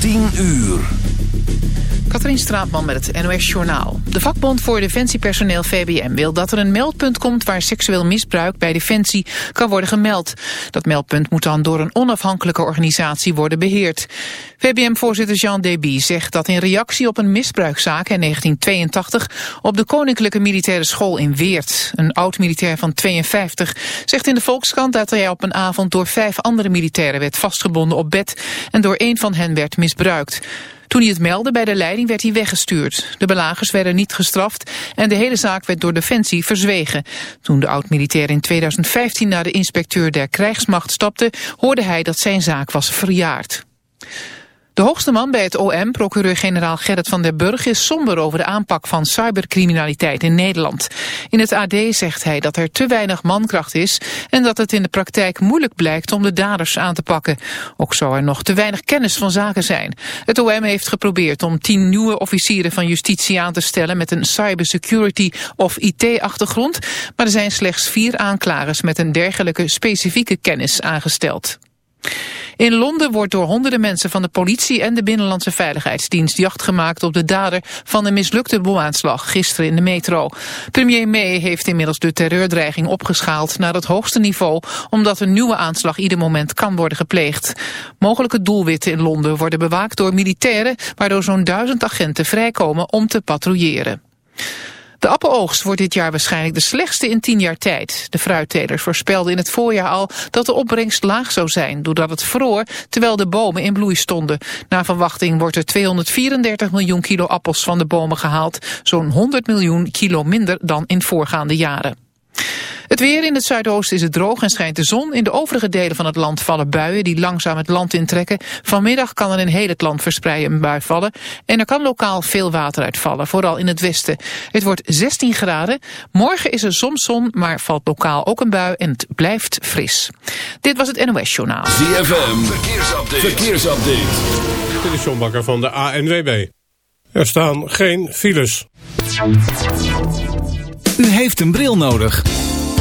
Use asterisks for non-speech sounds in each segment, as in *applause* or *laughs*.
10 uur. Katrien Straatman met het NOS Journaal. De vakbond voor defensiepersoneel VBM wil dat er een meldpunt komt... waar seksueel misbruik bij Defensie kan worden gemeld. Dat meldpunt moet dan door een onafhankelijke organisatie worden beheerd. VBM-voorzitter Jean Deby zegt dat in reactie op een misbruikzaak in 1982... op de Koninklijke Militaire School in Weert, een oud-militair van 52... zegt in de Volkskrant dat hij op een avond door vijf andere militairen werd vastgebonden op bed... en door een van hen werd misbruikt. Toen hij het meldde bij de leiding werd hij weggestuurd. De belagers werden niet gestraft en de hele zaak werd door Defensie verzwegen. Toen de oud-militair in 2015 naar de inspecteur der krijgsmacht stapte... hoorde hij dat zijn zaak was verjaard. De hoogste man bij het OM, procureur-generaal Gerrit van der Burg, is somber over de aanpak van cybercriminaliteit in Nederland. In het AD zegt hij dat er te weinig mankracht is en dat het in de praktijk moeilijk blijkt om de daders aan te pakken. Ook zou er nog te weinig kennis van zaken zijn. Het OM heeft geprobeerd om tien nieuwe officieren van justitie aan te stellen met een cybersecurity of IT-achtergrond, maar er zijn slechts vier aanklagers met een dergelijke specifieke kennis aangesteld. In Londen wordt door honderden mensen van de politie en de Binnenlandse Veiligheidsdienst jacht gemaakt op de dader van een mislukte bomaanslag gisteren in de metro. Premier May heeft inmiddels de terreurdreiging opgeschaald naar het hoogste niveau, omdat een nieuwe aanslag ieder moment kan worden gepleegd. Mogelijke doelwitten in Londen worden bewaakt door militairen, waardoor zo'n duizend agenten vrijkomen om te patrouilleren. De appenoogst wordt dit jaar waarschijnlijk de slechtste in tien jaar tijd. De fruittelers voorspelden in het voorjaar al dat de opbrengst laag zou zijn... doordat het vroor terwijl de bomen in bloei stonden. Na verwachting wordt er 234 miljoen kilo appels van de bomen gehaald. Zo'n 100 miljoen kilo minder dan in voorgaande jaren. Het weer in het zuidoosten is het droog en schijnt de zon. In de overige delen van het land vallen buien die langzaam het land intrekken. Vanmiddag kan er in heel het land verspreiden een bui vallen. En er kan lokaal veel water uitvallen, vooral in het westen. Het wordt 16 graden. Morgen is er soms zon, maar valt lokaal ook een bui en het blijft fris. Dit was het NOS Journaal. ZFM, verkeersupdate. verkeersupdate. Dit is John Bakker van de ANWB. Er staan geen files. U heeft een bril nodig.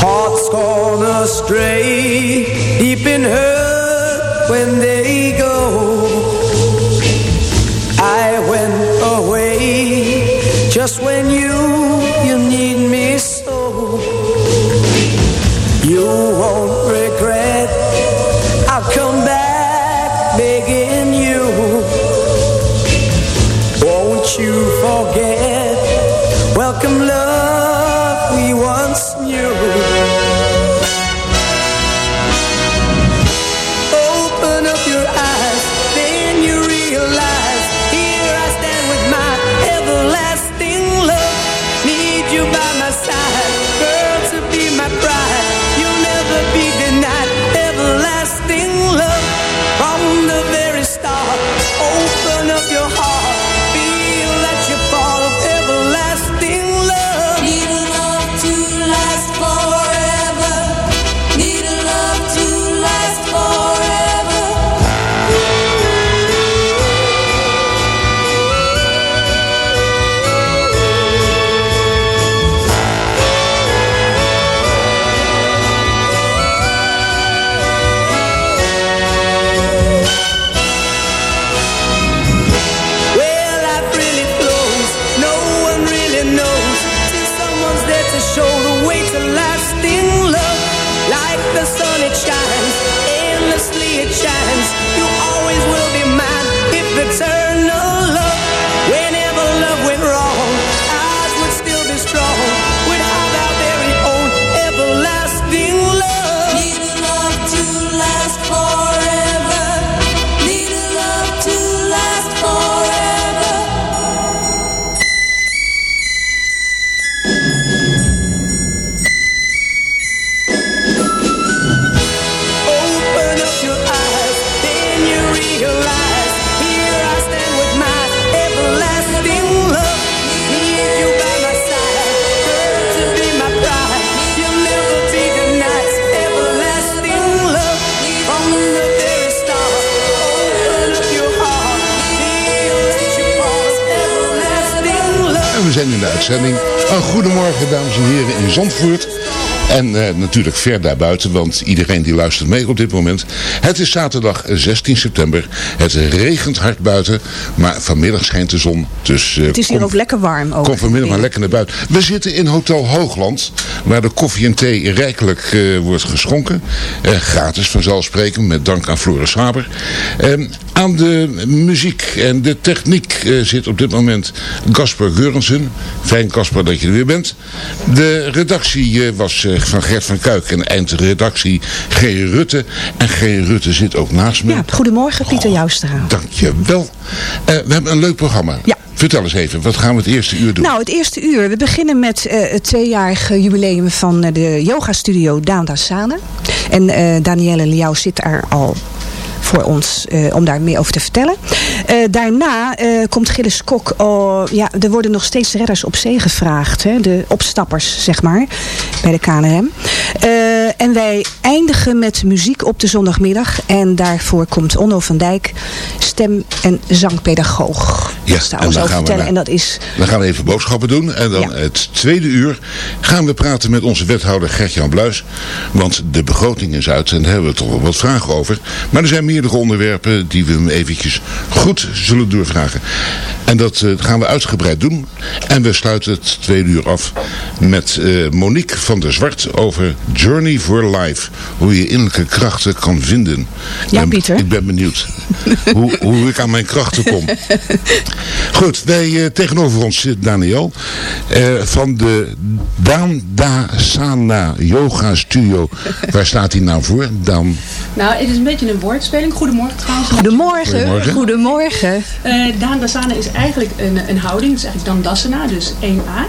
Hearts gone astray, deep in hurt when they go. I went away just when you Zandvoort. En eh, natuurlijk ver daarbuiten, want iedereen die luistert mee op dit moment. Het is zaterdag 16 september. Het regent hard buiten, maar vanmiddag schijnt de zon. Dus, eh, Het is hier kom- ook lekker warm. Ook. Kom vanmiddag maar lekker naar buiten. We zitten in Hotel Hoogland, waar de koffie en thee rijkelijk eh, wordt geschonken. Eh, gratis vanzelfsprekend, met dank aan Floris Haber. Aan de muziek en de techniek eh, zit op dit moment Gasper Geurensen. Fijn Gasper dat je er weer bent. De redactie eh, was eh, van Gert van Kuik en eindredactie G. Rutte. En G. Rutte zit ook naast me. Ja, goedemorgen Pieter Joustra. Dankjewel. Eh we hebben een leuk programma. Ja. Vertel eens even, wat gaan we het eerste uur doen? Nou, het eerste uur. We beginnen met het tweejarige jubileum van eh, de yoga studio Daandasana. En eh Danielle Liao zit daar al voor ons eh, om daar meer over te vertellen. Eh, daarna eh, komt Gilles Kok. Oh, ja, er worden nog steeds redders op zee gevraagd. Hè? De opstappers, zeg maar, bij de KNRM. En wij eindigen met muziek op de zondagmiddag. En daarvoor komt Onno van Dijk, stem- en zangpedagoog. Ja, dat en dan gaan we naar- En dat is Dan gaan we even boodschappen doen. En dan Ja. het tweede uur gaan we praten met onze wethouder Gert-Jan Bluis. Want de begroting is uit en daar hebben we toch wel wat vragen over. Maar er zijn meerdere onderwerpen die we hem eventjes goed zullen doorvragen. En dat eh, gaan we uitgebreid doen. En we sluiten het tweede uur af met eh, Monique van der Zwart over Journey for Life. Hoe je innerlijke krachten kan vinden. Ja, En Pieter. Ik ben benieuwd hoe, hoe ik aan mijn krachten kom. Goed, wij, eh, tegenover ons zit Daniel eh, van de Dandasana Yoga Studio. Waar staat die nou voor? Dan, Nou, het is een beetje een woordspeling. Goedemorgen trouwens. Goedemorgen. Goedemorgen. Goedemorgen. Eh Dandasana is eigenlijk een, een houding. Het is eigenlijk Dandasana, dus 1A.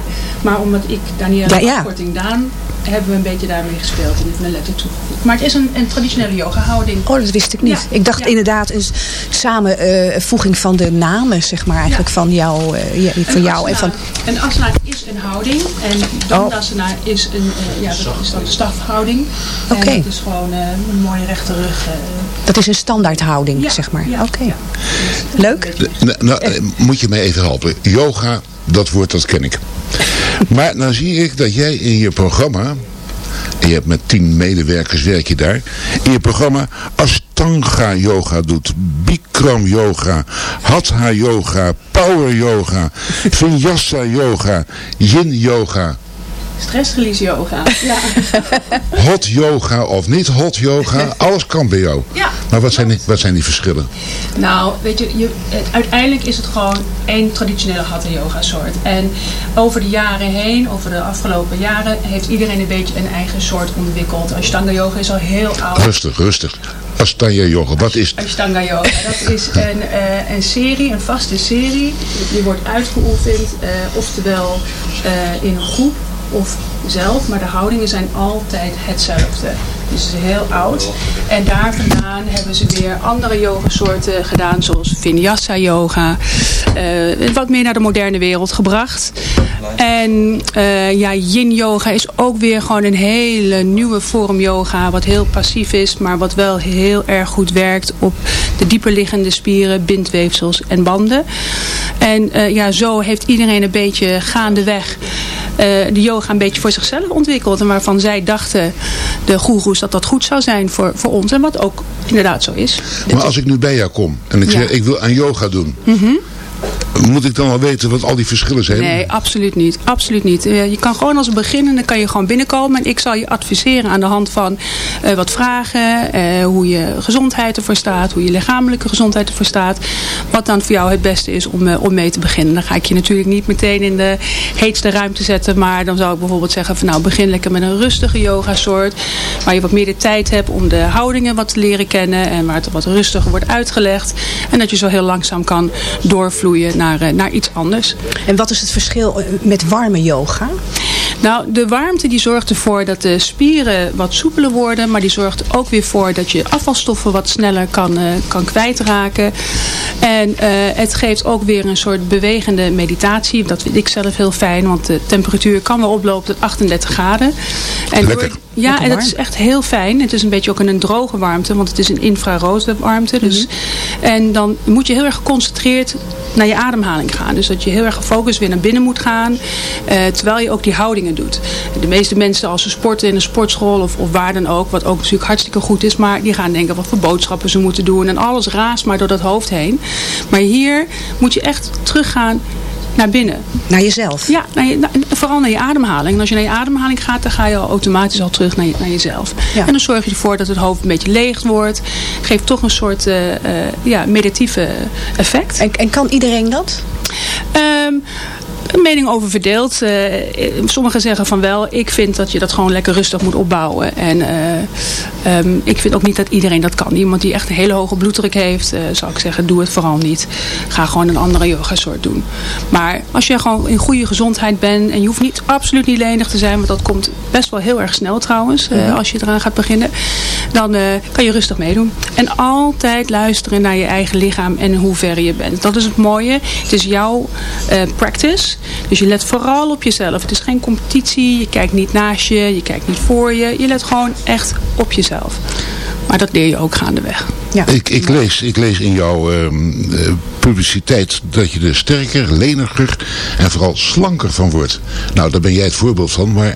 Maar omdat ik Danielle Ja, ja. afkorting Daan, hebben we een beetje daarmee gespeeld en even een letter toegevoegd. Maar het is een, een traditionele yoga houding. Oh, dat wist ik niet. Ja, ik dacht ja. inderdaad een samenvoeging van de namen, zeg maar, eigenlijk Ja. van jou, eh, van jou en van... Asana houding en Dandasana is, een, eh, ja, dat is dan de stafhouding. Oké. En het is gewoon eh, een mooie rechte rug. eh. Dat is een standaardhouding, Ja, zeg maar. ja, Oké. ja. Leuk. nou, nou, moet je mij even helpen. Yoga, dat woord dat ken ik. *laughs* Maar nou zie ik dat jij in je programma en je hebt met tien medewerkers werk je daar, in je programma Ashtanga yoga doet, Bikram yoga, Hatha yoga, Power yoga, *laughs* Vinyasa yoga, Yin yoga, Stressrelease yoga. *laughs* Ja. hot yoga of niet hot yoga, *laughs* alles kan bij jou. Ja. Maar wat zijn die, wat zijn die verschillen? Nou, weet je, je het, uiteindelijk is het gewoon één traditionele hatha yoga soort. En over de jaren heen, over de afgelopen jaren, heeft iedereen een beetje een eigen soort ontwikkeld. Ashtanga yoga is al heel oud. Rustig, rustig. Ashtanga yoga, wat is het? Ashtanga yoga, dat *laughs* is een, eh, een serie, een vaste serie. Die wordt uitgeoefend, eh, oftewel eh, in een groep of zelf, maar de houdingen zijn altijd hetzelfde. Dus het is heel oud. En daar vandaan hebben ze weer andere yogasoorten gedaan, zoals Vinyasa yoga. Eh, wat meer naar de moderne wereld gebracht. En eh, ja, yin yoga is ook weer gewoon een hele nieuwe vorm yoga. Wat heel passief is, maar wat wel heel erg goed werkt op de dieper liggende spieren, bindweefsels en banden. En eh, ja, zo heeft iedereen een beetje gaandeweg de yoga een beetje voor zichzelf ontwikkeld. En waarvan zij dachten, de goeroes, dat dat goed zou zijn voor, voor ons. En wat ook inderdaad zo is. Maar als ik nu bij jou kom en ik Ja. zeg ik wil aan yoga doen. Mhm. Moet ik dan al weten wat al die verschillen zijn? Nee, absoluut niet. Absoluut niet. Eh, je kan gewoon als beginnende kan je gewoon binnenkomen. En ik zal je adviseren aan de hand van eh, wat vragen. eh, hoe je gezondheid ervoor staat. Hoe je lichamelijke gezondheid ervoor staat. Wat dan voor jou het beste is om, om mee te beginnen. Dan ga ik je natuurlijk niet meteen in de heetste ruimte zetten. Maar dan zou ik bijvoorbeeld zeggen van nou begin lekker met een rustige yoga soort. Waar je wat meer de tijd hebt om de houdingen wat te leren kennen. En waar het wat rustiger wordt uitgelegd. En dat je zo heel langzaam kan doorvloeien naar, eh, naar iets anders. En wat is het verschil eh, met warme yoga? Nou, de warmte die zorgt ervoor dat de spieren wat soepeler worden. Maar die zorgt er ook weer voor dat je afvalstoffen wat sneller kan, eh, kan kwijtraken. En eh, het geeft ook weer een soort bewegende meditatie. Dat vind ik zelf heel fijn. Want de temperatuur kan wel oplopen tot 38 graden. En door- Lekker. Ja, en dat is echt heel fijn. Het is een beetje ook een droge warmte. Want het is een infrarood warmte. Dus, En dan moet je heel erg geconcentreerd naar je ademhaling gaan. Dus dat je heel erg gefocust weer naar binnen moet gaan. eh, terwijl je ook die houdingen doet. De meeste mensen als ze sporten in een sportschool of, of waar dan ook. Wat ook natuurlijk hartstikke goed is. Maar die gaan denken wat voor boodschappen ze moeten doen. En alles raast maar door dat hoofd heen. Maar hier moet je echt teruggaan naar binnen. Naar jezelf? Ja, naar je, naar- vooral naar je ademhaling. En als je naar je ademhaling gaat, dan ga je al automatisch al terug naar, je, naar jezelf. Ja. En dan zorg je ervoor dat het hoofd een beetje leeg wordt. Geeft toch een soort eh, ja, meditieve effect. En, en kan iedereen dat? Ehm, een mening over verdeeld. Eh, sommigen zeggen van wel. Ik vind dat je dat gewoon lekker rustig moet opbouwen. En eh, ehm, ik vind ook niet dat iedereen dat kan. Iemand die echt een hele hoge bloeddruk heeft, eh, zou ik zeggen, doe het vooral niet. Ga gewoon een andere yoga soort doen. Maar als je gewoon in goede gezondheid bent. En je hoeft niet absoluut niet lenig te zijn. Want dat komt best wel heel erg snel trouwens. eh, als je eraan gaat beginnen. Dan eh, kan je rustig meedoen. En altijd luisteren naar je eigen lichaam. En in hoeverre je bent. Dat is het mooie. Het is jouw eh, practice. Dus je let vooral op jezelf. Het is geen competitie. Je kijkt niet naast je. Je kijkt niet voor je. Je let gewoon echt op jezelf. Maar dat leer je ook gaandeweg. Ja. Ik, ik, lees, ik lees in jouw ehm, eh, publiciteit dat je er sterker, leniger en vooral slanker van wordt. Nou, daar ben jij het voorbeeld van, maar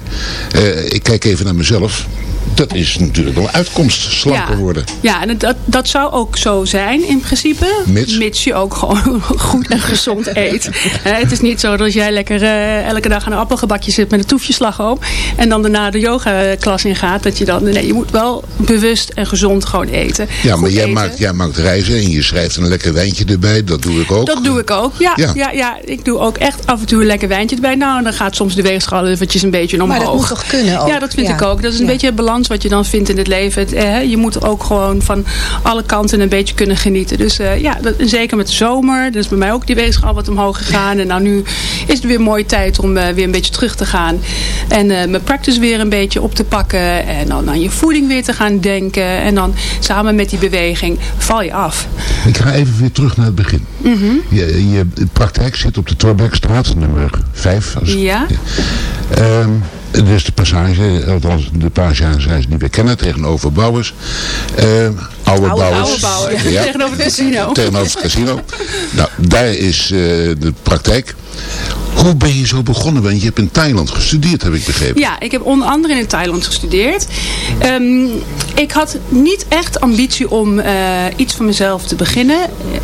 eh, ik kijk even naar mezelf. Dat is natuurlijk wel een uitkomst, slanker Ja. worden. Ja, en dat, dat zou ook zo zijn in principe. Mits? je ook gewoon *laughs* goed en gezond eet. *laughs* Hè, het is niet zo dat jij lekker eh, elke dag aan een appelgebakje zit met een toefje slagroom. En dan daarna de yoga-klas ingaat. Dat je dan, nee, je moet wel bewust en gezond gewoon eten. Ja, maar Goed jij eten. maakt, jij maakt reizen en je schrijft een lekker wijntje erbij. Dat doe ik ook. Dat doe ik ook. Ja, Ja. ja. Ja, ik doe ook echt af en toe een lekker wijntje erbij. Nou, en dan gaat soms de weegschaal eventjes een beetje omhoog. Maar dat moet toch kunnen ook? Ja, dat vind Ja. ik ook. Dat is een Ja. beetje het balans wat je dan vindt in het leven. Het, eh, je moet ook gewoon van alle kanten een beetje kunnen genieten. Dus eh, ja, dat, zeker met de zomer. Dus bij mij ook die weegschaal wat omhoog gegaan. En nou nu is het weer een mooie tijd om eh, weer een beetje terug te gaan. En eh, mijn practice weer een beetje op te pakken. En dan aan je voeding weer te gaan denken. En dan samen met die beweging val je af. Ik ga even weer terug naar het begin. Mhm. je, je praktijk zit op de Torbekstraat, nummer 5. Ja. Ehm dus de passage, althans de passage die we kennen, tegenover Bouwers. Oude, Oude, Bouwers. oude Bouwers, tegenover het casino. Tegenover het casino. Nou, daar is eh, de praktijk. Hoe ben je zo begonnen? Want je hebt in Thailand gestudeerd, heb ik begrepen. Ja, ik heb onder andere in Thailand gestudeerd. Ehm, ik had niet echt ambitie om eh, iets voor mezelf te beginnen.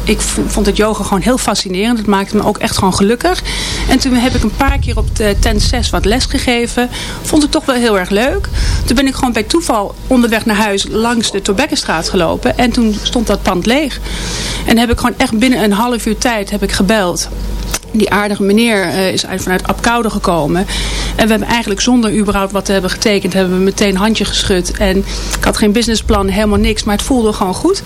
Ik vond het yoga gewoon heel fascinerend. Het maakte me ook echt gewoon gelukkig. En toen heb ik een paar keer op de tent 6 wat les gegeven. Vond het toch wel heel erg leuk. Toen ben ik gewoon bij toeval onderweg naar huis langs de Torbekkenstraat gelopen. En toen stond dat pand leeg. En heb ik gewoon echt binnen een half uur tijd heb ik gebeld. Die aardige meneer eh, is uit, vanuit Apkoude gekomen. En we hebben eigenlijk zonder überhaupt wat te hebben getekend... hebben we meteen een handje geschud. En ik had geen businessplan, helemaal niks. Maar het voelde gewoon goed.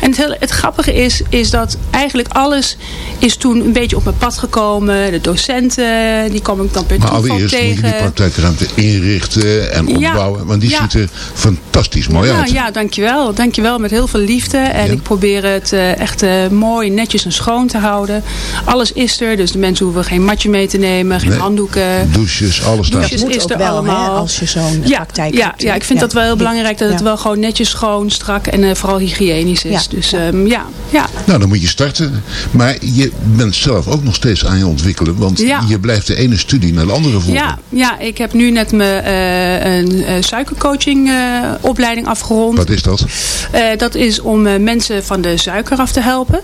En het, hele, het grappige is, is dat eigenlijk alles is toen een beetje op mijn pad gekomen. De docenten, die kwam ik dan per Maar toeval allereerst moet je tegen. die praktijkruimte inrichten en Ja. opbouwen. Want die Ja. ziet er fantastisch mooi ja, uit. ja, dankjewel. Dankjewel met heel veel liefde. En Ja. ik probeer het eh, echt eh, mooi, netjes en schoon te houden. Alles is er, dus de mensen hoeven geen matje mee te nemen, geen Nee. handdoeken. Douches, alles staat Douches moet is er wel, hè, als je zo'n ja, praktijk ja, hebt. ja, ik vind Ja. dat wel heel belangrijk dat het wel gewoon netjes, schoon, strak en eh, vooral hygiënisch is. Ja. Dus ehm, ja, ja. Nou, dan moet je starten. Maar je bent zelf ook nog steeds aan je ontwikkelen. Want Ja. je blijft de ene studie naar de andere volgen. Ja, ja, ik heb nu net mijn eh, een eh, suikercoaching eh, opleiding afgerond. Wat is dat? Eh, dat is om eh, mensen van de suiker af te helpen.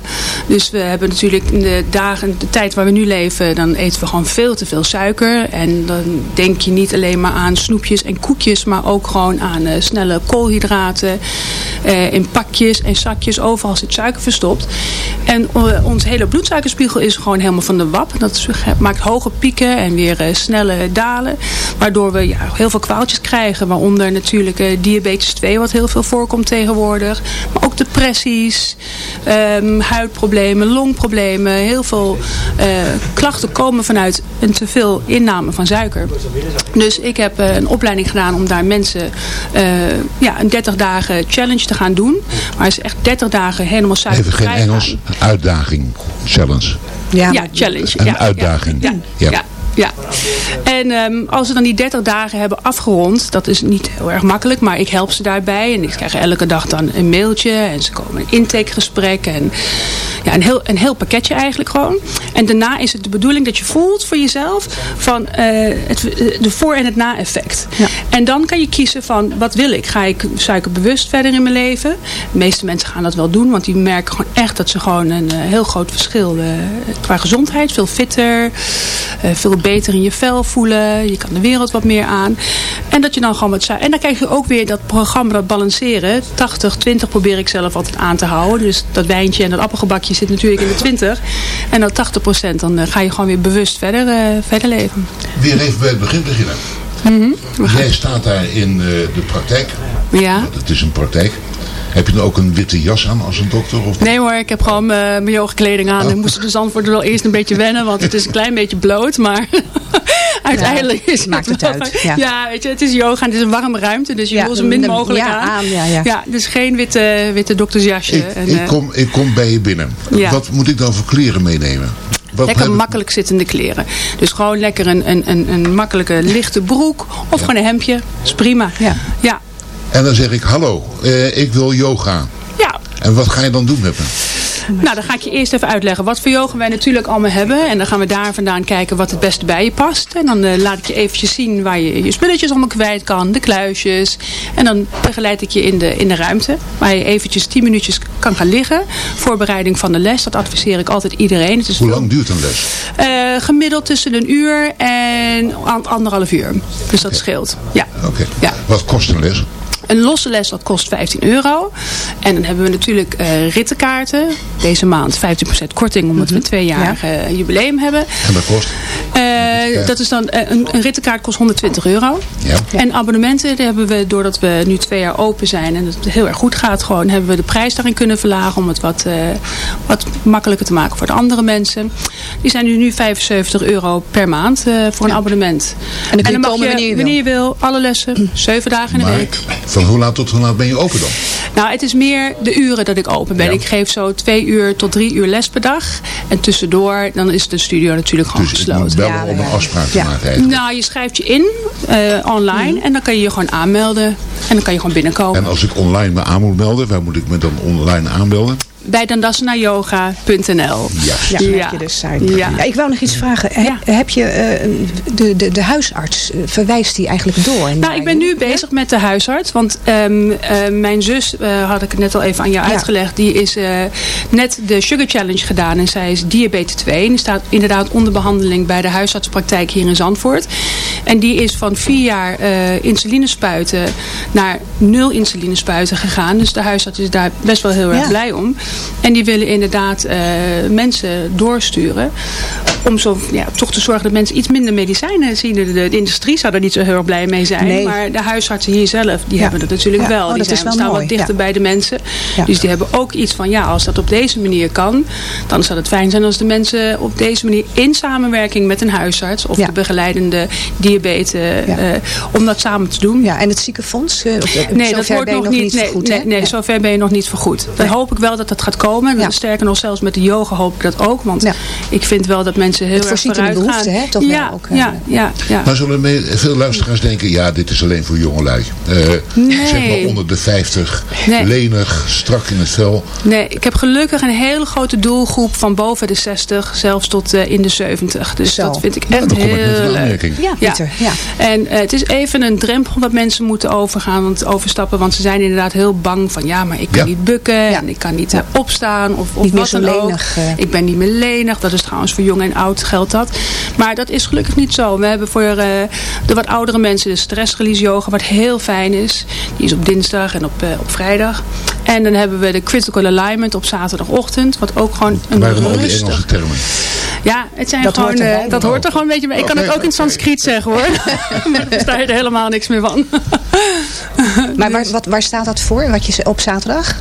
Dus we hebben natuurlijk in de dagen, de tijd waar we nu leven, dan eten we gewoon veel te veel suiker. En dan denk je niet alleen maar aan snoepjes en koekjes, maar ook gewoon aan eh, snelle koolhydraten. eh, in pakjes en zakjes, overal zit suiker verstopt. En eh, onze hele bloedsuikerspiegel is gewoon helemaal van de wap. Dat maakt hoge pieken en weer snelle dalen. Waardoor we heel veel kwaaltjes krijgen. Waaronder natuurlijk diabetes 2, wat heel veel voorkomt tegenwoordig. Maar ook depressies, ehm, huidproblemen, longproblemen. Heel veel klachten komen vanuit een teveel inname van suiker. Dus ik heb eh, een opleiding gedaan om daar mensen eh, ja, een 30 dagen challenge te gaan doen. Waar ze echt 30 dagen helemaal Even geen. Engels. Uitdaging. Challenge. Ja, Ja, challenge. Een ja, uitdaging. Ja, Ja. Ja. ja. En ehm, als ze dan die 30 dagen hebben afgerond, dat is niet heel erg makkelijk, maar ik help ze daarbij. En ik krijg elke dag dan een mailtje en ze komen een intakegesprek. En ja, een heel, een heel pakketje eigenlijk gewoon. En daarna is het de bedoeling dat je voelt voor jezelf van eh, het, de voor- en het na-effect. En dan kan je kiezen van wat wil ik? Ga ik suikerbewust verder in mijn leven? De meeste mensen gaan dat wel doen, want die merken gewoon echt dat ze gewoon een eh, heel groot verschil eh, qua gezondheid. Veel fitter, eh, veel beter in je vel voelen. Je kan de wereld wat meer aan. En dat je dan gewoon wat. En dan krijg je ook weer dat programma dat balanceren. 80, 20 probeer ik zelf altijd aan te houden. Dus dat wijntje en dat appelgebakje zit natuurlijk in de 20. En dat 80 procent, dan eh, ga je gewoon weer bewust verder, eh, verder leven. Weer even bij het begin beginnen. Jij staat daar in eh, de praktijk. Ja. Want het is een praktijk. Heb je dan ook een witte jas aan als een dokter? Of... Nee hoor, ik heb gewoon eh, mijn yogakleding aan. Ik moest de Zandvoort wel eerst een beetje wennen, want het is een klein beetje bloot. Maar *laughs* uiteindelijk is het maakt het wel- uit, ja. Ja. weet je, het is yoga en het is een warme ruimte, dus je Ja, wil zo min mogelijk ja, aan. aan, ja, ja. dus geen witte, witte doktersjasje. Ik, en, ik, eh, kom, ik kom bij je binnen. Ja. Wat moet ik dan voor kleren meenemen? Wat Lekker makkelijk zittende kleren. Dus gewoon lekker een, een, een, een makkelijke lichte broek of gewoon een hemdje. is prima. Ja. Ja. En dan zeg ik, hallo, eh, ik wil yoga. ja. En wat ga je dan doen met me? Nou, dan ga ik je eerst even uitleggen wat voor yoga wij natuurlijk allemaal hebben. En dan gaan we daar vandaan kijken wat het beste bij je past. En dan eh, laat ik je eventjes zien waar je je spulletjes allemaal kwijt kan. De kluisjes. En dan begeleid ik je in de, in de ruimte. Waar je eventjes 10 minuutjes kan gaan liggen. Voorbereiding van de les. Dat adviseer ik altijd iedereen. Het is Hoe lang duurt een les? eh, gemiddeld tussen een uur en an- anderhalf uur. Dus dat scheelt. Ja. Oké. Ja. Wat kost een les? Een losse les dat kost 15 euro. En dan hebben we natuurlijk eh, rittenkaarten. Deze maand 15% korting omdat we een tweejarig eh, jubileum hebben. En dat kost? Eh, dat is dan, een, een rittenkaart kost 120 euro. Ja. En abonnementen die hebben we, doordat we nu twee jaar open zijn en het heel erg goed gaat, gewoon hebben we de prijs daarin kunnen verlagen om het wat, eh, wat makkelijker te maken voor de andere mensen. Die zijn nu, nu 75 euro per maand eh, voor een abonnement. En dan kun je mag komen wanneer je wil. wanneer je wil. Alle lessen, zeven dagen in de week. Van hoe laat tot hoe laat ben je open dan? Nou, het is meer de uren dat ik open ben. Ja. Ik geef zo twee uur tot drie uur les per dag. En tussendoor, dan is de studio natuurlijk gewoon Dus gesloten. bellen Ja, om een ja. afspraak te maken eigenlijk. Nou, je schrijft je in eh, online en dan kan je je gewoon aanmelden. En dan kan je gewoon binnenkomen. En als ik online me aan moet melden, waar moet ik me dan online aanmelden? Bij dandasanayoga.nl. Ja, Ja. ja. Je de site. Ja. Ja, ik wou nog iets vragen. He- Heb je eh, de, de, de huisarts, eh, verwijst die eigenlijk door? Nou, ik ben nu bezig met de huisarts. Want ehm, eh, mijn zus, eh, had ik het net al even aan jou Ja. uitgelegd. Die is eh, net de Sugar Challenge gedaan. En zij is diabetes 2. En die staat inderdaad onder behandeling bij de huisartspraktijk hier in Zandvoort. En die is van vier jaar eh insuline spuiten naar nul insuline spuiten gegaan. Dus de huisarts is daar best wel heel erg Ja. blij om. En die willen inderdaad eh, mensen doorsturen. Om zo, ja, toch te zorgen dat mensen iets minder medicijnen zien. De, de, de industrie zou er niet zo heel erg blij mee zijn. Nee. Maar de huisartsen hier zelf, die Ja. hebben dat natuurlijk Ja. wel. Oh, die zijn, wel staan mooi, wat dichter bij de mensen. Dus die hebben ook iets van, ja, als dat op deze manier kan. Dan zou het fijn zijn als de mensen op deze manier in samenwerking met een huisarts. Of de begeleidende diabetes. Eh, om dat samen te doen. Ja, en het ziekenfonds? eh, Nee, dat wordt nog niet. nee, vergoed, nee, nee, Ja. zover ben je nog niet vergoed. Dan hoop ik wel dat dat gaat komen. Ja. Sterker nog, zelfs met de yoga hoop ik dat ook. Want Ja. ik vind wel dat mensen heel Het erg voorziet in de vooruit gaan. behoefte, hè, toch wel ja, ook, ja, ja, ja. Maar zullen veel luisteraars denken, ja, dit is alleen voor jongelui. Eh Nee. Zeg maar onder de 50, Nee. lenig, strak in het vel. Nee, ik heb gelukkig een hele grote doelgroep van boven de 60, zelfs tot eh, in de 70. Dus Zo. dat vind ik echt ik heel een leuk. Ja, Pieter. Ja. En eh, het is even een drempel wat mensen moeten overgaan, want overstappen. Want ze zijn inderdaad heel bang van ja, maar ik kan Ja. niet bukken Ja. en ik kan niet opstaan of, of Niet meer zo ook. lenig, eh. Ik ben niet meer lenig. Dat is trouwens voor jong en oud geldt dat. Maar dat is gelukkig niet zo. We hebben voor eh, de wat oudere mensen de stressrelease yoga, wat heel fijn is. Die is op dinsdag en op, eh, op vrijdag. En dan hebben we de critical alignment op zaterdagochtend, wat ook gewoon een Waarom al die Engelse termen? ja, het zijn Dat gewoon, hoort erbij, eh, dat hoor. hoort er gewoon een beetje bij. Ik kan Oké, het ook in. Sanskriet zeggen hoor. *laughs* maar daar versta je er helemaal niks meer van. *laughs* Maar waar, wat, waar staat dat voor? Wat je ze- op zaterdag?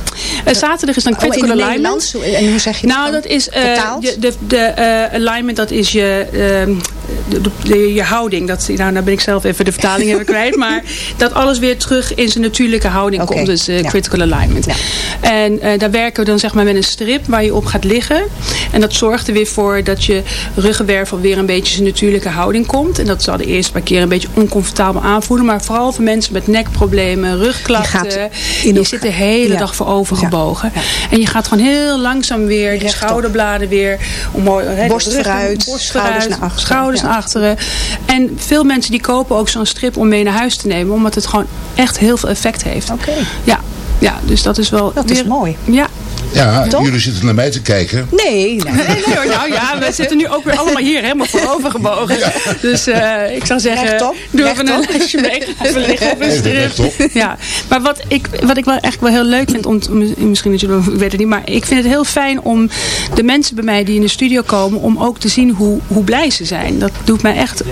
Eh, zaterdag is dan Oh, in critical alignment. Nederlands? En hoe zeg je dat Nou, dan? dat is eh, je- de, de eh, alignment, dat is je, ehm, de, de- de- je houding. Dat, nou, nou ben ik zelf even de vertaling even kwijt. *laughs* Maar dat alles weer terug in zijn natuurlijke houding komt. Dus eh, ja. critical alignment. En eh, daar werken we dan zeg maar met een strip waar je op gaat liggen. En dat zorgt er weer voor dat je ruggenwervel weer een beetje zijn natuurlijke houding komt. En dat zal de eerste paar keer een beetje oncomfortabel aanvoelen. Maar vooral voor mensen met nekproblemen, rugklachten. Je Je, zit de hele Ja. dag voorover Ja. gebogen. En je gaat gewoon heel langzaam weer de Rechtop. schouderbladen weer omhoog. de Borst rug- vooruit, borst schouders naar achteren. Schouders Ja. naar achteren. En veel mensen die kopen ook zo'n strip om mee naar huis te nemen. Omdat het gewoon echt heel veel effect heeft. Oké. Ja, ja, dus dat is wel Dat is mooi. Ja. Ja, Toch? jullie zitten naar mij te kijken. Nee, nee. Nee, nee hoor, nou ja, *laughs* we zitten nu ook weer allemaal hier helemaal voorover gebogen. Dus eh, ik zou zeggen, Rechtop, doe even een *laughs* mee. Even liggen op een strip. Ja, maar wat ik, wat ik wel echt wel heel leuk vind, om, misschien dat jullie ik weet het niet, maar ik vind het heel fijn om de mensen bij mij die in de studio komen, om ook te zien hoe, hoe blij ze zijn. Dat doet mij echt,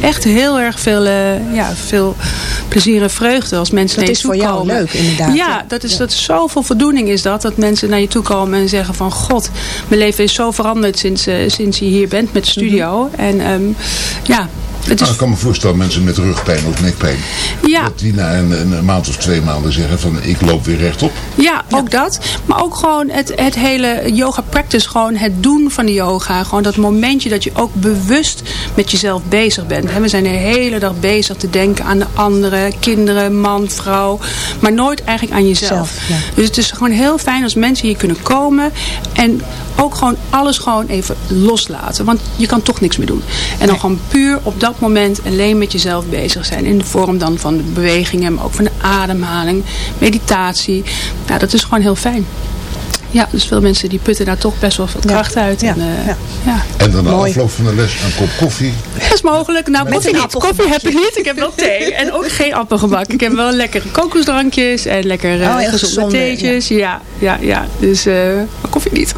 echt heel erg veel, eh, ja, veel plezier en vreugde als mensen Dat naar je is toe voor jou komen. leuk, inderdaad. Ja, dat is, dat is zoveel voldoening is dat, dat mensen naar je toe komen en zeggen van god, mijn leven is zo veranderd sinds, eh, sinds je hier bent met de studio. En ehm, ja, het Nou, is ik kan me voorstellen, mensen met rugpijn of nekpijn. Ja. Dat die na een, een maand of twee maanden zeggen van ik loop weer rechtop. Ja, ook dat. Maar ook gewoon het, het hele yoga practice. Gewoon het doen van de yoga. Gewoon dat momentje dat je ook bewust met jezelf bezig bent. We zijn de hele dag bezig te denken aan de anderen. Kinderen, man, vrouw. Maar nooit eigenlijk aan jezelf. Zelf, ja. Dus het is gewoon heel fijn als mensen hier kunnen komen. En ook gewoon alles gewoon even loslaten. Want je kan toch niks meer doen. En dan gewoon puur op dat moment alleen met jezelf bezig zijn. In de vorm dan van de bewegingen. Maar ook van de ademhaling. Meditatie. Ja, dat is gewoon heel fijn. Ja, dus veel mensen die putten daar toch best wel veel kracht uit. Ja, En, eh, ja. ja. En dan na Mooi. afloop van de les een kop koffie. Dat is mogelijk. Nou, Met koffie niet. Koffie heb ik niet. Ik heb wel thee. *laughs* En ook geen appelgebak. Ik heb wel lekkere kokosdrankjes. En lekker eh Oh, heel gezonde theetjes. Ja, ja, ja. Dus eh, maar koffie niet.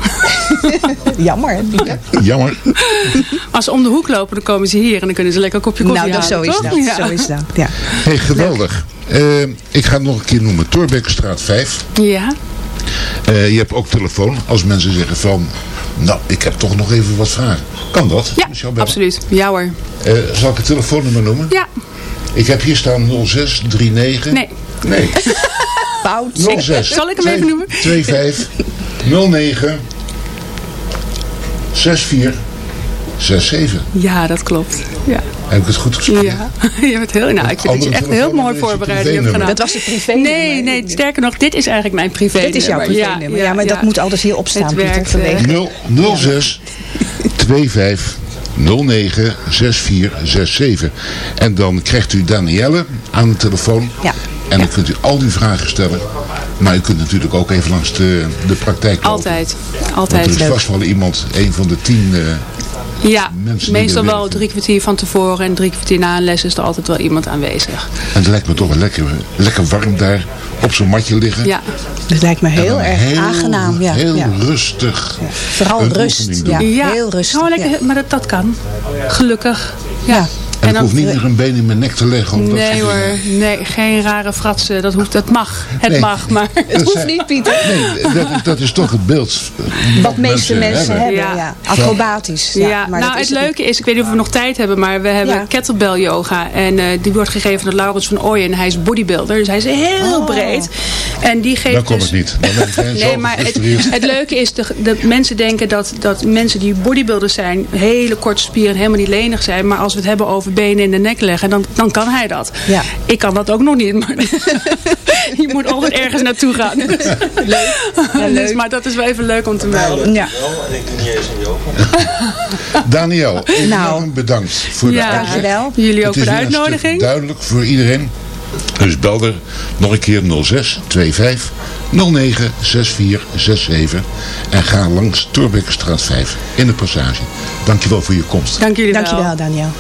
*laughs* Jammer. hè, Pieter? Jammer. *laughs* Als ze om de hoek lopen, dan komen ze hier. En dan kunnen ze lekker een kopje koffie Nou, dat, zo halen, is toch? dat. Ja. Zo is dat. Ja. Hey, geweldig. Eh, ik ga het nog een keer noemen. Torbekkenstraat 5. Ja. Eh, je hebt ook telefoon. Als mensen zeggen van, nou, ik heb toch nog even wat vragen. Kan dat? Ja, absoluut. Ja hoor. Eh, zal ik het telefoonnummer noemen? Ja. Ik heb hier staan 0639. Nee. Nee. *laughs* Fout. 06. *laughs* Zal ik hem even noemen? 25 09 64 0967. Ja, dat klopt. Ja. Heb ik het goed gesproken? Ja, *laughs* je bent heel, nou, ik vind dat je echt heel mooi voorbereiding hebt gedaan. Dat was het privé Nee, nee, sterker nog, dit is eigenlijk mijn privé Dit is jouw privé Ja, maar dat moet altijd hier opstaan, Pieter. Vanwege. 06 25 09 6467. En dan krijgt u Danielle aan de telefoon. Ja. En dan kunt u al uw vragen stellen. Maar u kunt natuurlijk ook even langs de, de praktijk lopen. Altijd. Altijd. Want er is vast wel iemand, een van de tien uh, ja, meestal wel drie kwartier van tevoren en drie kwartier na een les is er altijd wel iemand aanwezig. En het lijkt me toch wel lekker, lekker warm daar op zo'n matje liggen. Ja. Het lijkt me heel erg heel, aangenaam. Ja. Heel ja. rustig. Ja. Vooral rust. Ja. heel rustig. Lekker, Maar dat, dat kan. Gelukkig. ja. En, en ik hoef niet nog een been in mijn nek te leggen. Om nee dat hoor, nee, geen rare fratsen. Dat, hoeft, dat mag. Het nee, mag, maar... *laughs* Het hoeft niet, Pieter. Nee, dat, is, dat is toch het beeld wat meeste mensen, hebben. hebben ja. ja. Acrobatisch. Ja. ja. Maar nou, het leuke is, ik weet niet of we nog tijd hebben, maar we hebben ja. kettlebell yoga. En uh, die wordt gegeven door Laurens van Ooyen. En hij is bodybuilder, dus hij is heel oh. breed. En die geeft Dan komt dus, het niet. Dan ben *laughs* nee, maar het, het, leuke is, de, de mensen denken dat, dat mensen die bodybuilders zijn, hele korte spieren helemaal niet lenig zijn. Maar als we het hebben over benen in de nek leggen, dan, dan kan hij dat. Ja. Ik kan dat ook nog niet, maar *laughs* je moet altijd ergens naartoe gaan. leuk. Ja, *laughs* leuk. Dus, maar dat is wel even leuk om te melden. Ja. En ik doe niet eens een yoga. *laughs* Daniel, nou. bedankt voor de uitleg. dankjewel. Jullie ook voor de uitnodiging. duidelijk voor iedereen. Dus bel er nog een keer 06 25 09 64 67 en ga langs Torbekkenstraat 5 in de passage. Dankjewel voor je komst. Dank jullie wel. Dankjewel, Daniel.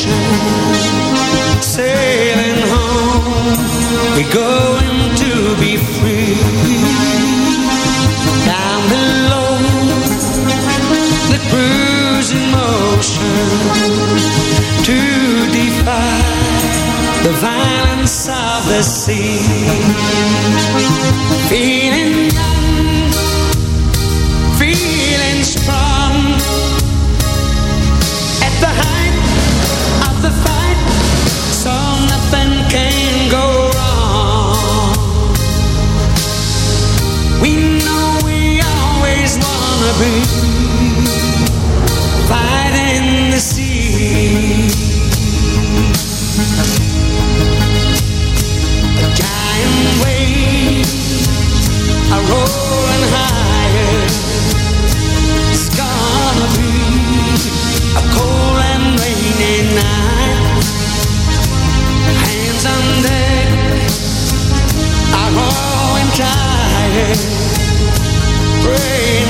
Ocean. Sailing home, we're going to be free. Down below, the cruising motion to defy the violence of the sea. Feeling wanna be the sea. A giant rolling higher. It's gonna be a cold and rainy night. Hands tired, praying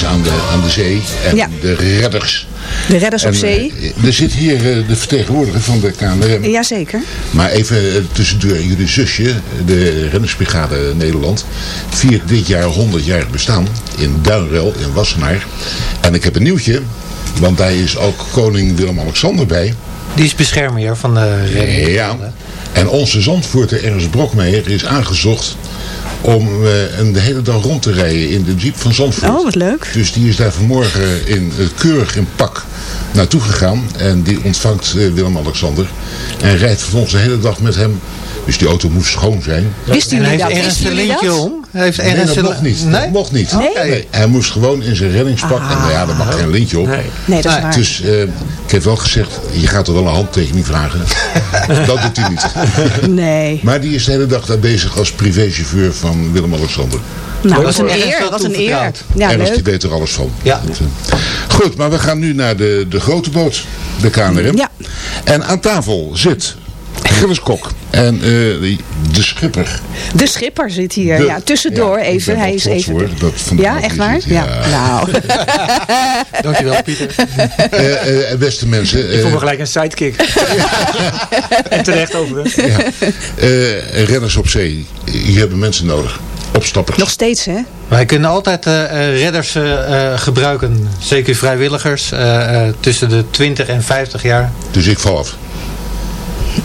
iets aan de, aan de zee. En Ja. de redders. De redders op zee. eh, er zit hier eh, de vertegenwoordiger van de KNRM. Jazeker. Maar even eh, tussendoor, jullie zusje, de Rennersbrigade Nederland, viert dit jaar 100 jaar bestaan in Duinrel in Wassenaar. En ik heb een nieuwtje, want daar is ook koning Willem-Alexander bij. Die is beschermer van de redding. Ja. En onze zandvoerder Ernst Brokmeijer is aangezocht om eh, een de hele dag rond te rijden in de jeep van Zandvoort. Oh, wat leuk. Dus die is daar vanmorgen in, eh, keurig in pak naartoe gegaan. En die ontvangt eh, Willem-Alexander. En rijdt vervolgens de hele dag met hem. Dus die auto moet schoon zijn. Wisten jullie heeft dat? Ernst Wisten een jullie lintje om? Heeft Nee, dat een- mocht niet. Nee? Dat mocht niet. Nee? hij moest gewoon in zijn reddingspak. En nou ja, daar mag geen lintje op. Nee, dat is waar. Dus eh, ik heb wel gezegd, je gaat er wel een handtekening vragen. *laughs* dat doet hij niet. Nee. Maar die is de hele dag daar bezig als privéchauffeur van Willem-Alexander. Nou, dat was een eer. Dat was een eer. Ja, Ernst die weet er alles van. Ja. Eh, Goed, maar we gaan nu naar de, de grote boot, de KNRM. Ja. En aan tafel zit Gilles Kok en eh, de, schipper. De schipper zit hier. De- ja, tussendoor Ja, even. Hij is even. hoor, dat ja, echt waar? zit, Ja. ja. *laughs* Nou. *laughs* Dankjewel, Pieter. Eh, eh, beste mensen. Ik voel me gelijk een sidekick. *laughs* en terecht overigens. ja, eh, renners op zee. Je hebben mensen nodig. Opstappers. Nog steeds, hè? Wij kunnen altijd redders gebruiken. Zeker vrijwilligers. eh, eh, tussen de 20 en 50 jaar. Dus ik val af.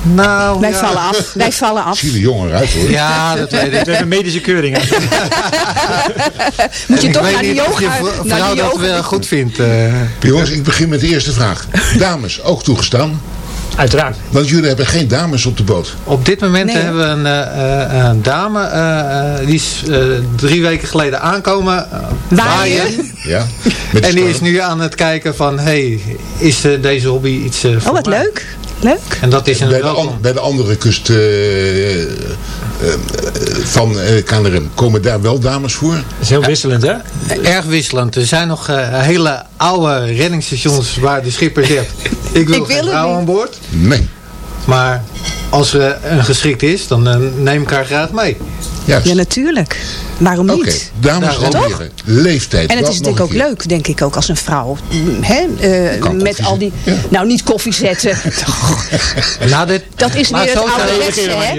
Nou, Wij ja. vallen af. *laughs* Wij vallen af. Zie er jonger uit hoor. Ja, dat weet ik. We hebben een medische keuring. *laughs* Moet je ik toch weet naar de niet of je yoga. naar vrouw dat wel goed vindt. eh. Jongens, ik begin met de eerste vraag. Dames, ook toegestaan? Uiteraard. Want jullie hebben geen dames op de boot. Op dit moment Nee, hebben we een, eh, eh, een dame. eh, eh, die is eh, drie weken geleden aankomen. Waaien. Ja? En die is nu aan het kijken van... Hey, is deze hobby iets eh, voor Oh, wat mij? leuk. Leuk. En dat is een bij, de welkom. an- bij de andere kust eh, eh, eh, van KNRM, komen daar wel dames voor? Dat is heel wisselend, hè? Erg wisselend. Er zijn nog hele oude reddingsstations waar de schipper zegt... *laughs* Ik wil Ik wil vrouw aan boord. Nee. Maar als er een geschikt is, dan neem ik haar graag mee. Juist. Ja, natuurlijk. Waarom Oké, niet? dames Daarom. en heren, leeftijd. En het is natuurlijk ook keer. leuk, denk ik, ook als een vrouw. mm, Hè, eh, met al die. ja. Nou, niet koffie zetten. *laughs* Nou, dit, Dat is weer zo het ouderwetse, hè?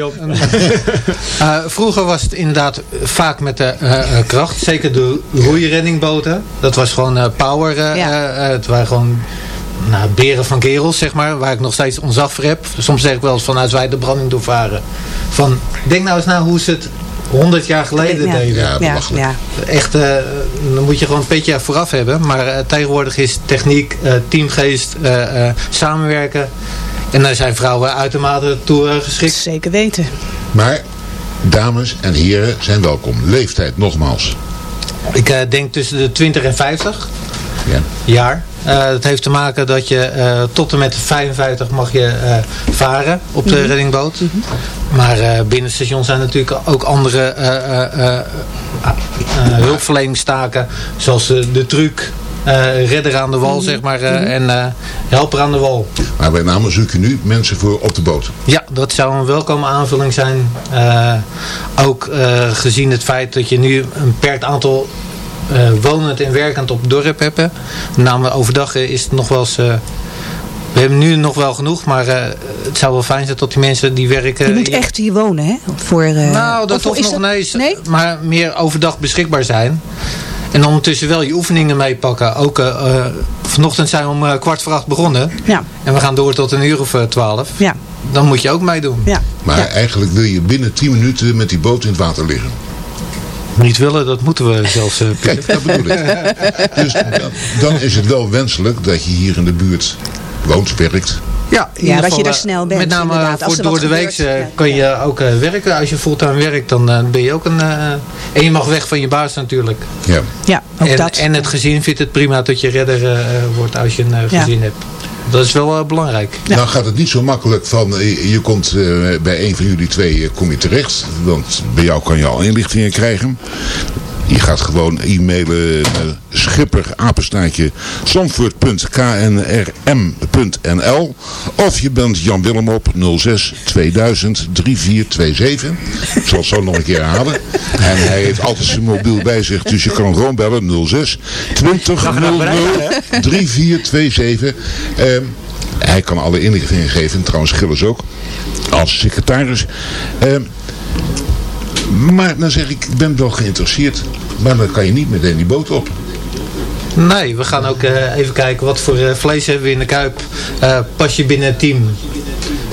*laughs* Eh, vroeger was het inderdaad vaak met de eh, kracht. Zeker de roeireddingboten. Dat was gewoon eh, power. eh, Ja. eh, het waren gewoon nou, beren van kerels, zeg maar. Waar ik nog steeds ontzag voor heb. Soms zeg ik wel eens van als wij de branding doorvaren. Van, denk nou eens na hoe ze het 100 jaar geleden Ja. deden. Ja, Ja. Echt, eh, dan moet je gewoon een petje vooraf hebben. Maar eh, tegenwoordig is techniek, eh, teamgeest, eh, eh, samenwerken. En daar zijn vrouwen uitermate toe geschikt. Zeker weten. Maar dames en heren zijn welkom. Leeftijd, nogmaals. Ik eh, denk tussen de 20 en 50 Ja. jaar. Eh dat heeft te maken dat je eh, tot en met de 55 mag je eh, varen op de reddingboot. Maar eh binnen het station zijn natuurlijk ook andere eh, eh, eh, ah, eh, hulpverleningstaken. Zoals de truc, eh, redder aan de wal zeg maar. eh, En eh, helper aan de wal. Maar bij name zoek je nu mensen voor op de boot. Ja, dat zou een welkome aanvulling zijn. Eh, ook eh, gezien het feit dat je nu een beperkt aantal wonend en werkend op het dorp hebt. Met name overdag eh, is het nog wel eens... eh, we hebben nu nog wel genoeg, maar eh, het zou wel fijn zijn dat die mensen die werken... Je moet hier- echt hier wonen, hè? Voor, eh, nou, dat hoeft is nog dat- ineens, Nee? maar meer overdag beschikbaar zijn. En ondertussen wel je oefeningen meepakken. Ook eh, eh, vanochtend zijn we om eh, kwart voor acht begonnen. Ja. En we gaan door tot een uur of eh, twaalf. Ja. Dan moet je ook meedoen. Ja. Maar eigenlijk wil je binnen 10 minuten met die boot in het water liggen. Niet willen, dat moeten we zelfs. eh. Kijk, dat bedoel ik. *laughs* Dus dan, dan is het wel wenselijk dat je hier in de buurt woont, werkt. Ja, in Ja, dat je er eh, snel bent, Met name inderdaad, voor door de week eh, kan je ook eh, werken. Als je fulltime werkt, dan eh, ben je ook een... eh, en je mag weg van je baas natuurlijk. Ja. Ja, ook En, dat. en het gezin vindt het prima dat je redder eh, wordt als je een eh, Ja. gezin hebt. Dat is wel eh, belangrijk. Nou gaat het niet zo makkelijk van, eh, je, je komt eh, bij een van jullie twee kom je terecht. Want bij jou kan je al inlichtingen krijgen. Je gaat gewoon e-mailen naar schipper apenstaartje zandvoort.knrm.nl of je bent Jan Willem op 06 2000 3427. Ik zal het zo nog een keer herhalen. En hij heeft altijd zijn mobiel bij zich, dus je kan gewoon bellen 06 20 00 3427. Ehm, hij kan alle inlichtingen geven, trouwens Gilles ook, als secretaris. Ehm, maar dan zeg ik, ik ben wel geïnteresseerd. Maar dan kan je niet meteen die boot op. Nee, we gaan ook eh, even kijken wat voor eh, vlees hebben we in de kuip. Eh, pas je binnen het team.